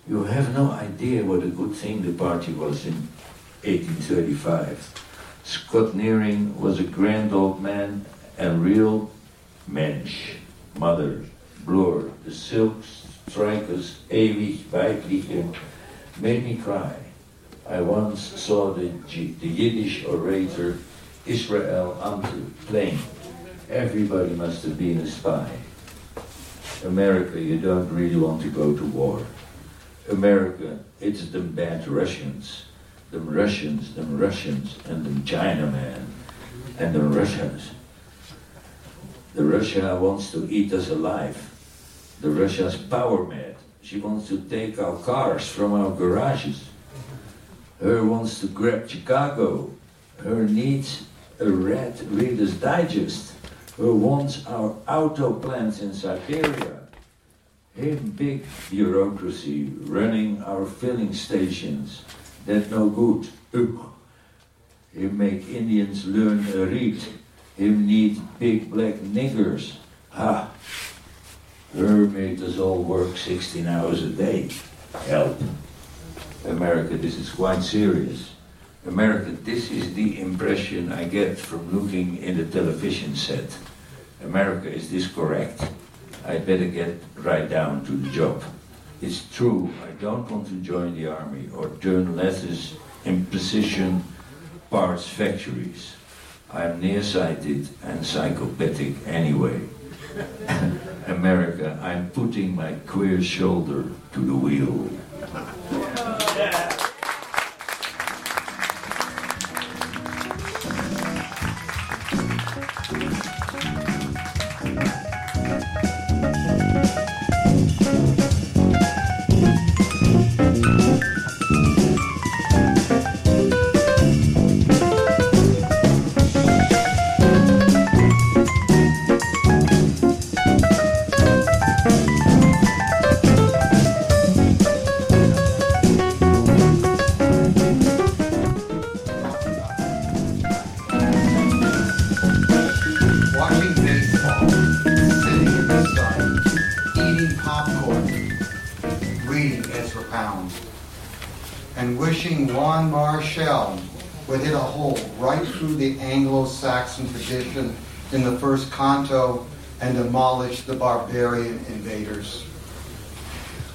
You have no idea what a good thing the party was in 1835. Scott Nearing was a grand old man and real mensch. Mother, Bloor, the silk strikers, ewig weibliche, made me cry. I once saw the, the Yiddish orator Israel Ante playing. Everybody must have been a spy. America, you don't really want to go to war. America, it's the bad Russians. The Russians, the Russians, and the Chinaman, and the Russians. The Russia wants to eat us alive. The Russia's power mad. She wants to take our cars from our garages. Her wants to grab Chicago. Her needs a red Reader's Digest. Her wants our auto plants in Siberia. Him big bureaucracy running our filling stations. That no good. Ugh. Him make Indians learn a read. Him need big black niggers. Ha! Her made us all work 16 hours a day. Help. America, this is quite serious. America, this is the impression I get from looking in the television set. America, is this correct? I better get right down to the job. It's true, I don't want to join the army or turn letters in precision parts factories. I'm nearsighted and psychopathic anyway. America, I'm putting my queer shoulder to the wheel. the Anglo-Saxon tradition in the first canto and demolish the barbarian invaders.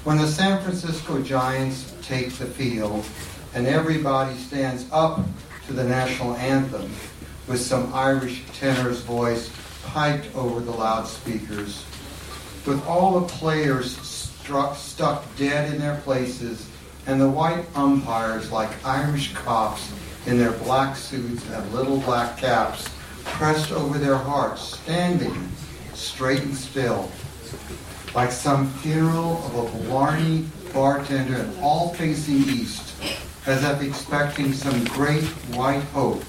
When the San Francisco Giants take the field and everybody stands up to the national anthem with some Irish tenor's voice piped over the loudspeakers, with all the players struck, stuck dead in their places and the white umpires like Irish cops in their black suits and little black caps pressed over their hearts, standing straight and still, like some funeral of a Blarney bartender and all facing east, as if expecting some great white hope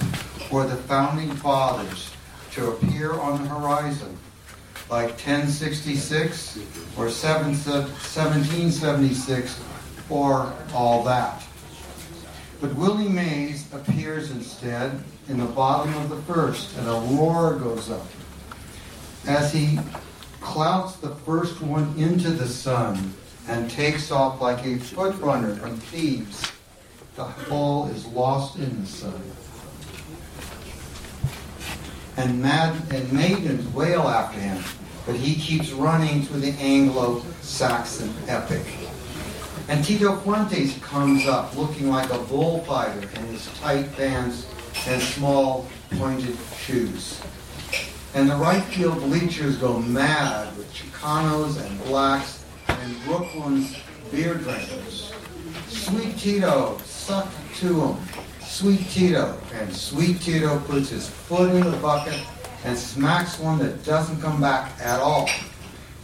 for the founding fathers to appear on the horizon, like 1066 or 1776 or all that. But Willie Mays appears instead in the bottom of the first, and a roar goes up as he clouts the first one into the sun and takes off like a foot runner from Thebes. The ball is lost in the sun. And, mad, and maidens wail after him, but he keeps running through the Anglo-Saxon epic. And Tito Fuentes comes up looking like a bullfighter in his tight pants and small pointed shoes. And the right field bleachers go mad with Chicanos and blacks and Brooklyn's beer drinkers. Sweet Tito, suck to him. Sweet Tito. And Sweet Tito puts his foot in the bucket and smacks one that doesn't come back at all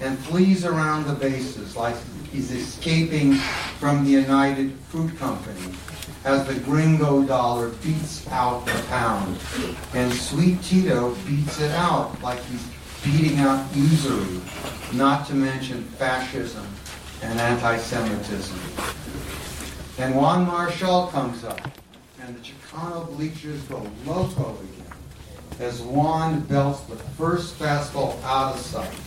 and flees around the bases like he's escaping from the United Fruit Company as the gringo dollar beats out the pound. And Sweet Tito beats it out like he's beating out usury, not to mention fascism and anti-Semitism. And Juan Marshall comes up, and the Chicano bleachers go loco again as Juan belts the first fastball out of sight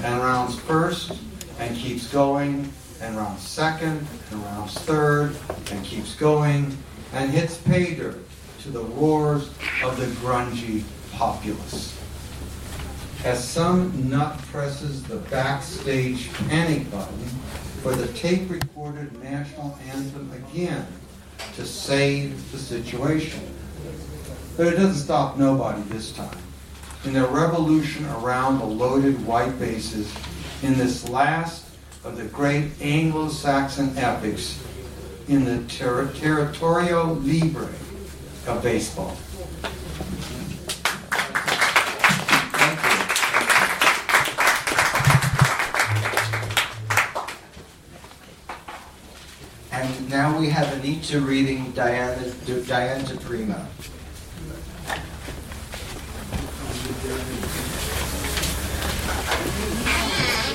and rounds first and keeps going and rounds second and rounds third and keeps going and hits pay dirt to the roars of the grungy populace. As some nut presses the backstage panic button for the tape recorded national anthem again to save the situation. But it doesn't stop nobody this time. In their revolution around the loaded white bases, in this last of the great Anglo-Saxon epics, in the ter- Territorio Libre of baseball. And now we have Anita reading Diana, Diane de Prima.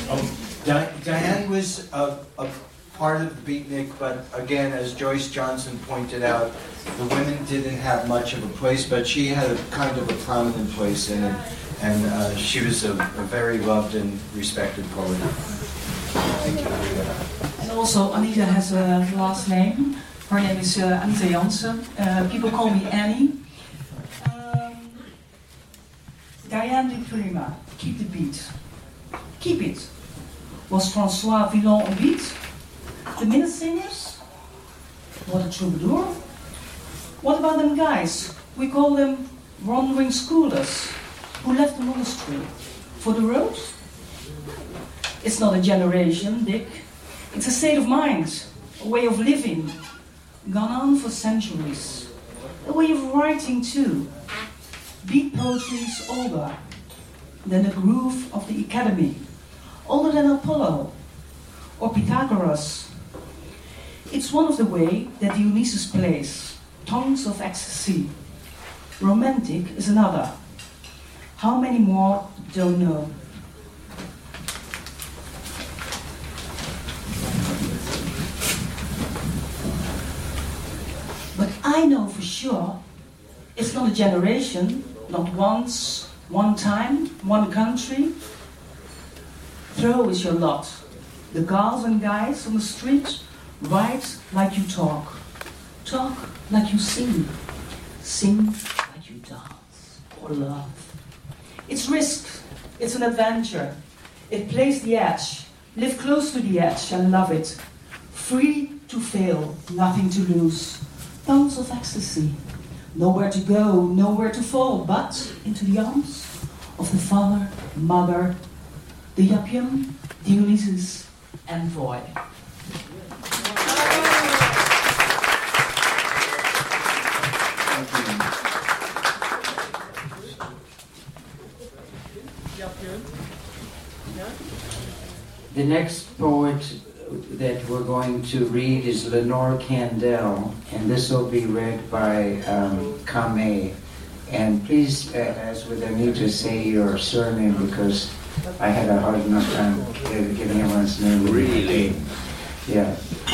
Oh, Di- Diane was a, a part of the beatnik, but again, as Joyce Johnson pointed out, the women didn't have much of a place, but she had a kind of a prominent place in it, and uh, she was a, a very loved and respected poet. Thank you. And also, Anita has a last name. Her name is uh, Anita Janssen. Uh, people call me Annie. Um, Diane de Prima, keep the beat. Keep it. Was François Villon on beat? The minute singers? What a troubadour. What about them guys? We call them wandering schoolers who left the monastery for the road. It's not a generation, Dick. It's a state of mind, a way of living, gone on for centuries. A way of writing, too. Beat poetry is older than the groove of the academy, older than Apollo or Pythagoras. It's one of the way that Dionysus plays, tongues of ecstasy. Romantic is another. How many more don't know? But I know for sure it's not a generation, not once, one time, one country. Throw is your lot. The girls and guys on the street write like you talk. Talk like you sing. Sing like you dance or love. It's risk. It's an adventure. It plays the edge. Live close to the edge and love it. Free to fail, nothing to lose. Bounce of ecstasy. Nowhere to go, nowhere to fall, but into the arms of the father, mother, the Yapian, the Ulysses, and Roy. The next poet that we're going to read is Lenore Candell, and this will be read by um, Kame. And please, uh, as with Anita, say your surname because I had a hard enough time getting everyone's name. Really? Yeah.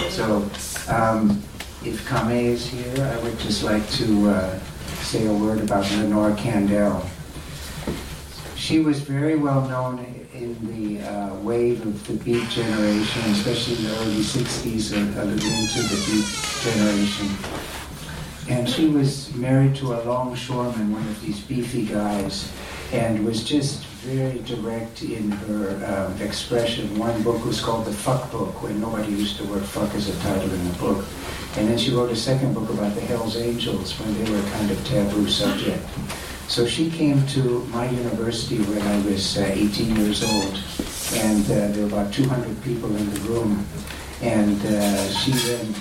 So, um, if Kame is here, I would just like to uh, say a word about Lenore Candell. She was very well known in the uh, wave of the Beat generation, especially in the early 60s, a, a into the Beat generation. And she was married to a longshoreman, one of these beefy guys, and was just very direct in her um, expression. One book was called The Fuck Book, where nobody used the word fuck as a title in the book. And then she wrote a second book about the Hells Angels when they were a kind of taboo subject. So she came to my university when I was uh, 18 years old, and uh, there were about 200 people in the room. And uh, she then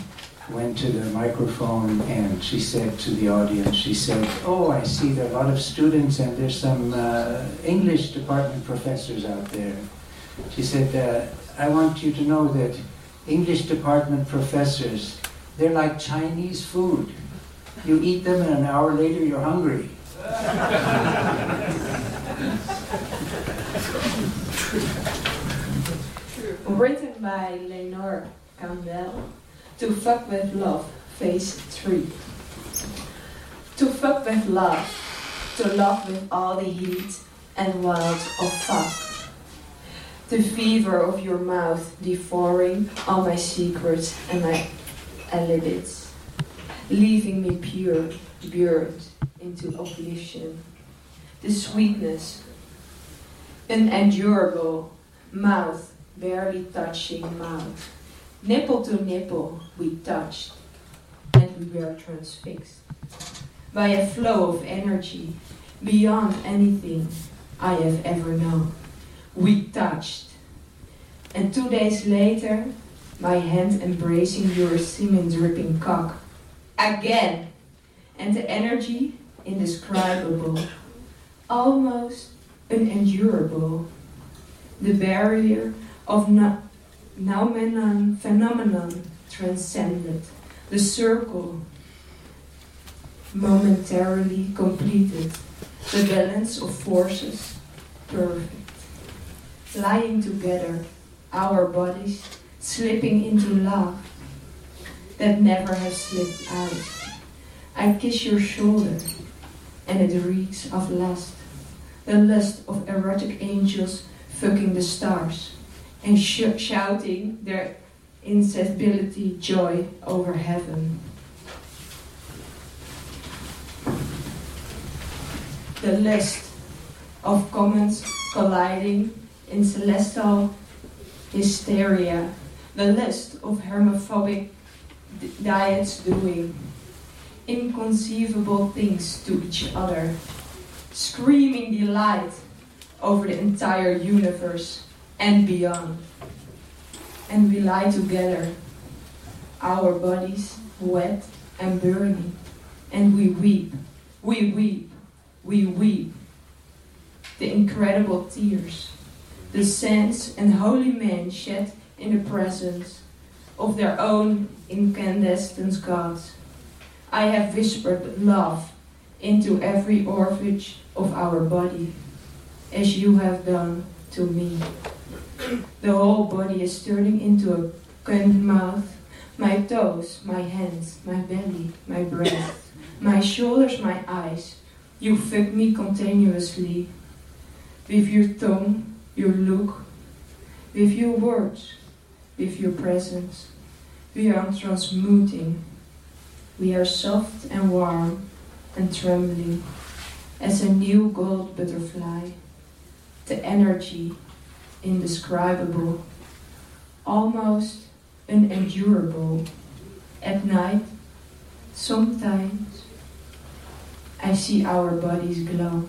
went to the microphone and she said to the audience, she said, oh, I see there are a lot of students and there's some uh, English department professors out there. She said, uh, I want you to know that English department professors, they're like Chinese food. You eat them and an hour later you're hungry. Written by Lenore Campbell. To Fuck With Love, Phase 3. To fuck with love. To love with all the heat and wild of fuck. The fever of your mouth devouring all my secrets and my alibids. Leaving me pure, burned into oblivion. The sweetness, unendurable mouth, barely touching mouth. Nipple to nipple, we touched, and we were transfixed by a flow of energy beyond anything I have ever known. We touched, and two days later, my hand embracing your semen dripping cock. Again! And the energy indescribable, almost unendurable. The barrier of no- phenomenon, phenomenon transcended. The circle momentarily completed. The balance of forces perfect. Lying together, our bodies slipping into love that never has slipped out. I kiss your shoulder, and it reeks of lust. The lust of erotic angels fucking the stars and sh- shouting their insatiability joy over heaven. The list of comments colliding in celestial hysteria. The list of hermophobic d- diets doing inconceivable things to each other, screaming delight over the entire universe and beyond. And we lie together, our bodies wet and burning, and we weep, we weep, we weep. The incredible tears, the saints and holy men shed in the presence of their own incandescent gods. I have whispered love into every orifice of our body, as you have done to me. The whole body is turning into a cunt mouth. My toes, my hands, my belly, my breast, my shoulders, my eyes. You fuck me continuously. With your tongue, your look, with your words, with your presence. We are transmuting We are soft and warm and trembling as a new gold butterfly. The energy indescribable, almost unendurable. At night, sometimes I see our bodies glow.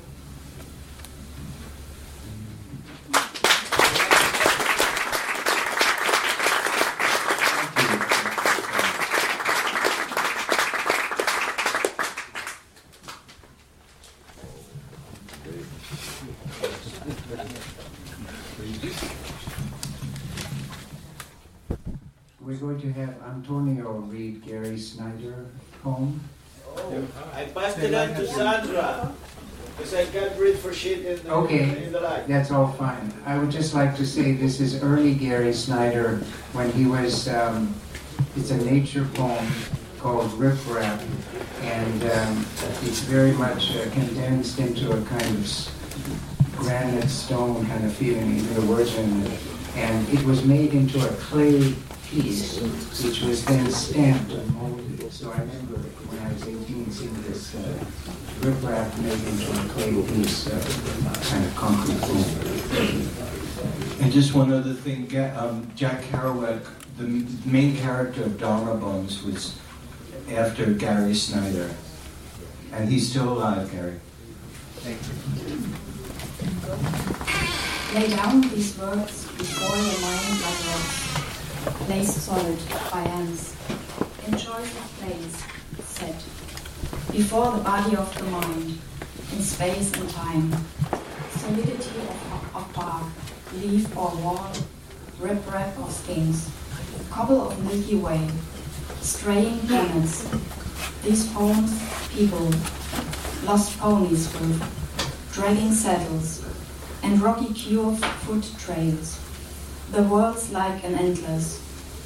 We're going to have Antonio read Gary Snyder poem. Oh, I passed it on to Sandra. Because I can't read for shit in the, Okay, in the light. that's all fine. I would just like to say this is early Gary Snyder when he was, um, it's a nature poem called Rip Rap, and um, it's very much uh, condensed into a kind of granite stone kind of feeling, even the words in it. And it was made into a clay piece, which was then stamped and molded. So I remember when I was 18 seeing this uh, rip rap made into a clay piece, uh, kind of concrete form. And just one other thing, um, Jack Kerouac, the main character of Dharma Bones was after Gary Snyder. And he's still alive, Gary. Thank you. Lay down these words before your mind like rocks, placed solid by hands, in choice of place, set, before the body of the mind, in space and time, solidity of, of bark, leaf or wall, riprap or skins, cobble of Milky Way, straying planets, these poems, people, lost ponies with, dragging saddles, and rocky cure foot trails. The world's like an endless,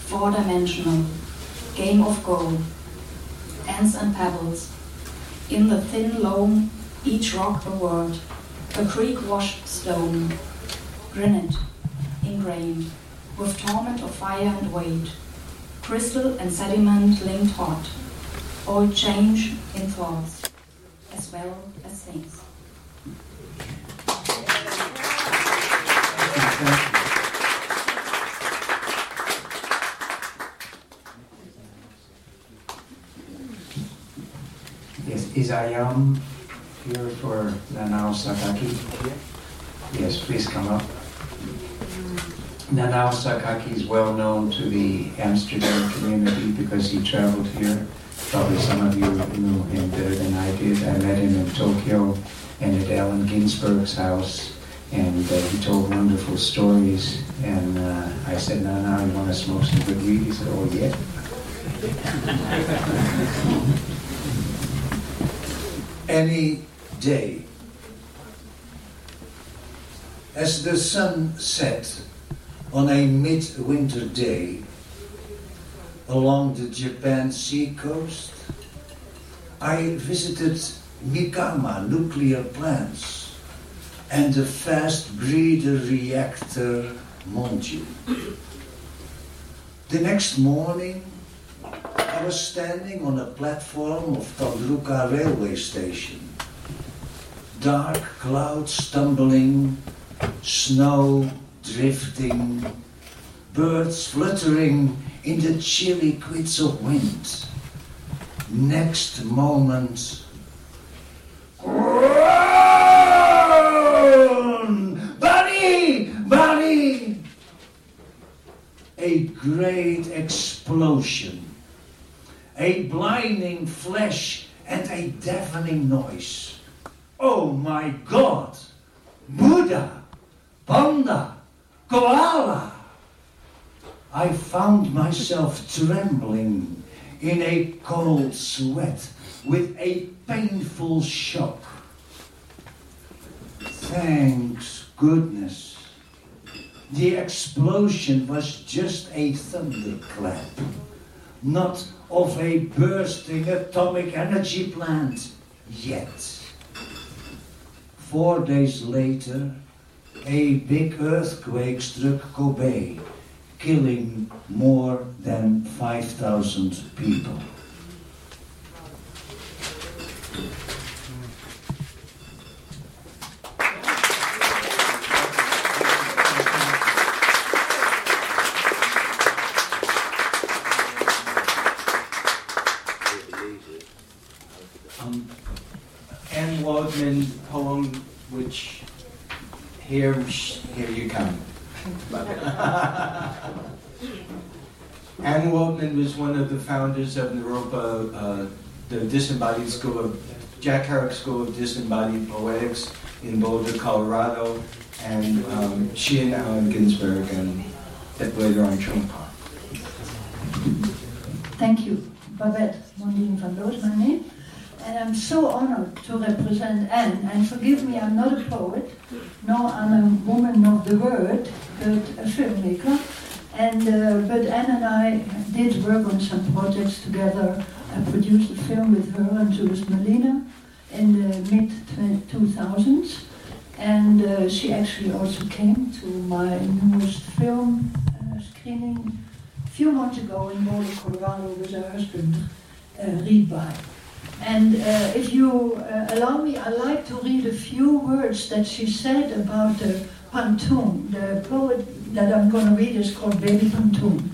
four-dimensional game of go, ants and pebbles. In the thin loam, each rock a word, a creek-washed stone, granite, ingrained, with torment of fire and weight, crystal and sediment linked hot, all change in thoughts, as well as things. Yes, is Ayam here for Nanao Sakaki? Yes, please come up. Nanao Sakaki is well known to the Amsterdam community because he traveled here. Probably some of you knew him better than I did. I met him in Tokyo and at Allen Ginsberg's house, and uh, he told wonderful stories. And uh, I said, Nanao, you want to smoke some good weed? He said, oh, yeah. any day. As the sun set on a midwinter day along the Japan sea coast, I visited Mikama nuclear plants and the fast breeder reactor module. The next morning, I was standing on a platform of Tandruka railway station. Dark clouds tumbling, snow drifting, birds fluttering in the chilly quids of wind. Next moment! Buddy! Buddy! A great explosion a blinding flash, and a deafening noise. Oh my God! Buddha! Panda! Koala! I found myself trembling in a cold sweat with a painful shock. Thanks goodness. The explosion was just a thunderclap, not of a bursting atomic energy plant yet. Four days later, a big earthquake struck Kobe, killing more than 5,000 people. which here, here you come. Anne Waldman was one of the founders of Naropa, uh, the Disembodied School of, Jack Herrick School of Disembodied Poetics in Boulder, Colorado, and um, she and Allen Ginsberg, and later on Trumpa. Thank you. Babette Mondine van Loos, my name. And I'm so honored to represent Anne. And forgive me, I'm not a poet, nor I'm a woman of the word, but a filmmaker. And uh, but Anne and I did work on some projects together. I produced a film with her and Jules Melina in the mid 2000s. And uh, she actually also came to my newest film uh, screening a few months ago in Boulder, Colorado with her husband, uh, Reed By. And uh, if you uh, allow me, I'd like to read a few words that she said about the Pantoum. The poet that I'm going to read is called Baby Pantoum.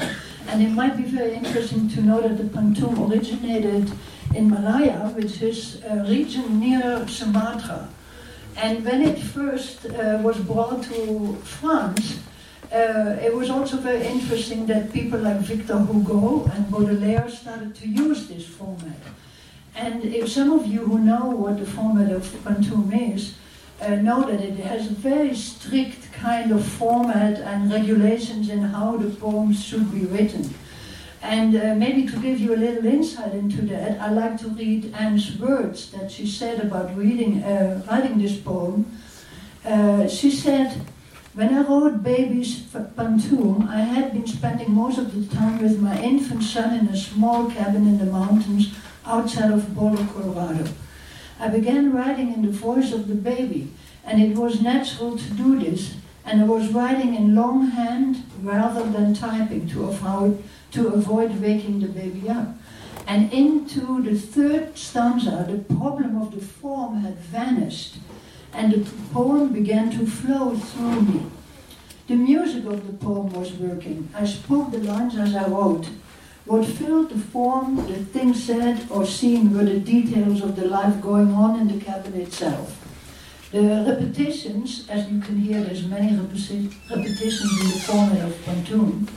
And it might be very interesting to know that the Pantoum originated in Malaya, which is a region near Sumatra. And when it first uh, was brought to France, uh, it was also very interesting that people like Victor Hugo and Baudelaire started to use this format. And if some of you who know what the format of Pantoum is, uh, know that it has a very strict kind of format and regulations in how the poems should be written. And uh, maybe to give you a little insight into that, I like to read Anne's words that she said about reading, uh, writing this poem. Uh, she said, when I wrote Baby's Pantoum, I had been spending most of the time with my infant son in a small cabin in the mountains outside of Boulder, Colorado. I began writing in the voice of the baby, and it was natural to do this, and I was writing in longhand rather than typing to avoid to avoid waking the baby up. And into the third stanza, the problem of the form had vanished, and the poem began to flow through me. The music of the poem was working. I spoke the lines as I wrote. What filled the form, the things said or seen were the details of the life going on in the cabin itself. The repetitions, as you can hear, there's many repetitions in the format of Pantoum,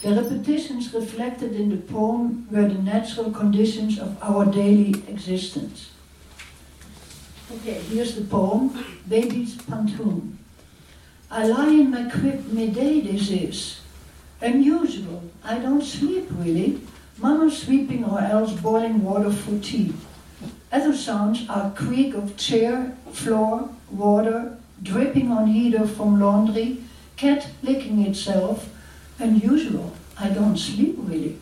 the repetitions reflected in the poem were the natural conditions of our daily existence. Okay, here's the poem, Baby's Pantoum. I lie in my crib midday this is. Unusual, I don't sleep really. Mama sweeping or else boiling water for tea. Other sounds are creak of chair, floor, water, dripping on heater from laundry, cat licking itself, unusual. I don't sleep really.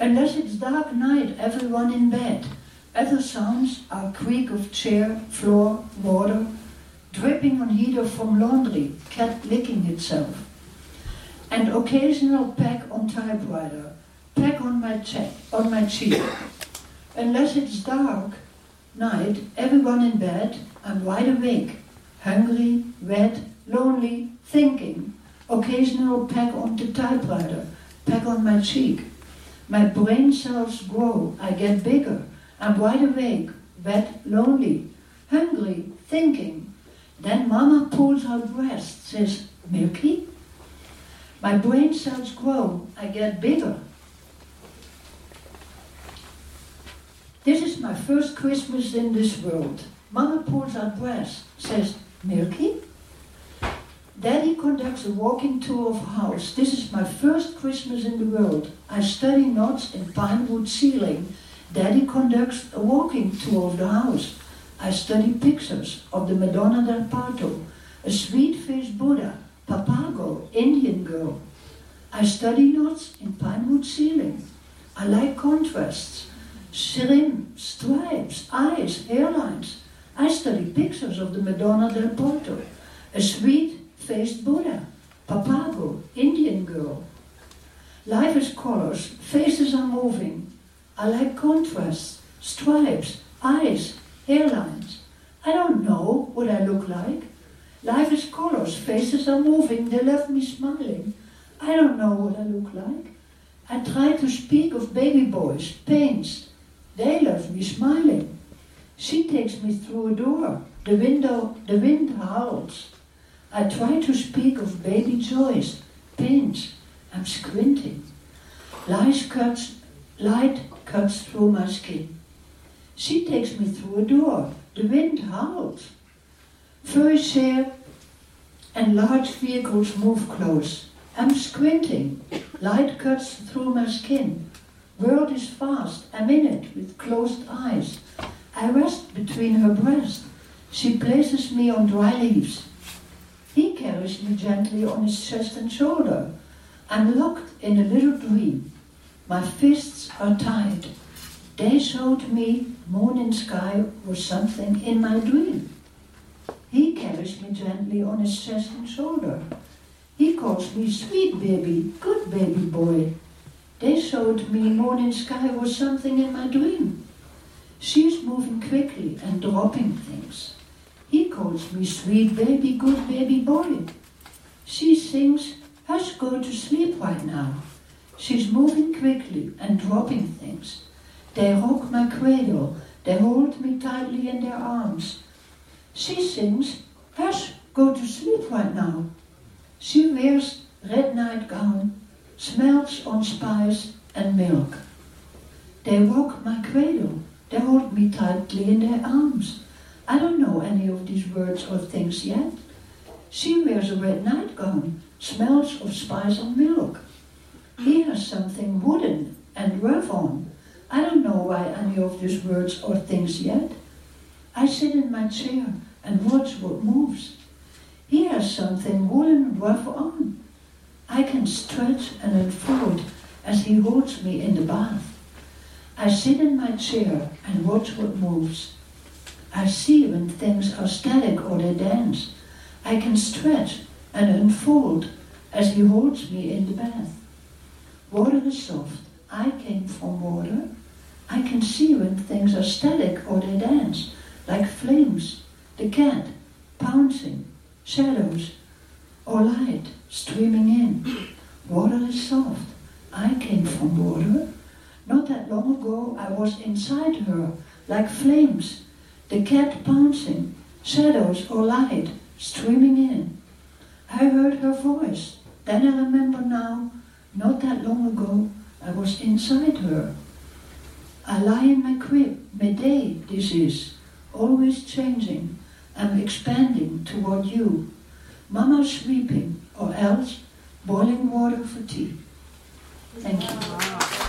Unless it's dark night, everyone in bed. Other sounds are creak of chair, floor, water, dripping on heater from laundry, cat licking itself. And occasional peck on typewriter, peck on my, cheek, on my cheek. Unless it's dark night, everyone in bed, I'm wide awake, hungry, wet, lonely, thinking, occasional peck on the typewriter, peck on my cheek. My brain cells grow, I get bigger. I'm wide awake, wet, lonely, hungry, thinking. Then mama pulls her breast, says, Milky? My brain cells grow, I get bigger. This is my first Christmas in this world. Mama pulls out breast, says, Milky? Daddy conducts a walking tour of house. This is my first Christmas in the world. I study knots in pine wood ceiling. Daddy conducts a walking tour of the house. I study pictures of the Madonna del Parto, a sweet-faced Buddha, Papago, Indian girl. I study knots in pine wood ceiling. I like contrasts, shrimp, stripes, eyes, hairlines. I study pictures of the Madonna del Porto, a sweet faced Buddha, Papago, Indian girl. Life is colors, faces are moving. I like contrasts, stripes, eyes, hairlines. I don't know what I look like. Life is colors, faces are moving, they left me smiling. I don't know what I look like. I try to speak of baby boys, pains. They left me smiling. She takes me through a door. The window, the wind howls. I try to speak of baby joys, pains. I'm squinting. Light cuts, light cuts through my skin. She takes me through a door. The wind howls. Furry hair and large vehicles move close. I'm squinting. Light cuts through my skin. World is fast. I'm in it with closed eyes. I rest between her breasts. She places me on dry leaves. He carries me gently on his chest and shoulder. I'm locked in a little dream. My fists are tied. They showed me moon and sky or something in my dream. He carries me gently on his chest and shoulder. He calls me sweet baby, good baby boy. They showed me morning sky was something in my dream. She's moving quickly and dropping things. He calls me sweet baby, good baby boy. She sings, hush, go to sleep right now. She's moving quickly and dropping things. They rock my cradle. They hold me tightly in their arms. She sings, hush, go to sleep right now. She wears red nightgown, smells on spice and milk. They rock my cradle. They hold me tightly in their arms. I don't know any of these words or things yet. She wears a red nightgown, smells of spice and milk. He has something wooden and rough on. I don't know why any of these words or things yet. I sit in my chair and watch what moves. He has something woolen rough on. I can stretch and unfold as he holds me in the bath. I sit in my chair and watch what moves. I see when things are static or they dance. I can stretch and unfold as he holds me in the bath. Water is soft. I came from water. I can see when things are static or they dance, like flames, the cat pouncing, shadows, or light streaming in. Water is soft. I came from water. Not that long ago I was inside her, like flames, the cat pouncing, shadows or light streaming in. I heard her voice. Then I remember now, not that long ago, I was inside her. I lie in my crib, midday this is, always changing. I'm expanding toward you. Mama sweeping, or else boiling water for tea. Thank you.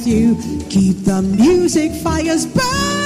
With you. Keep the music fires burning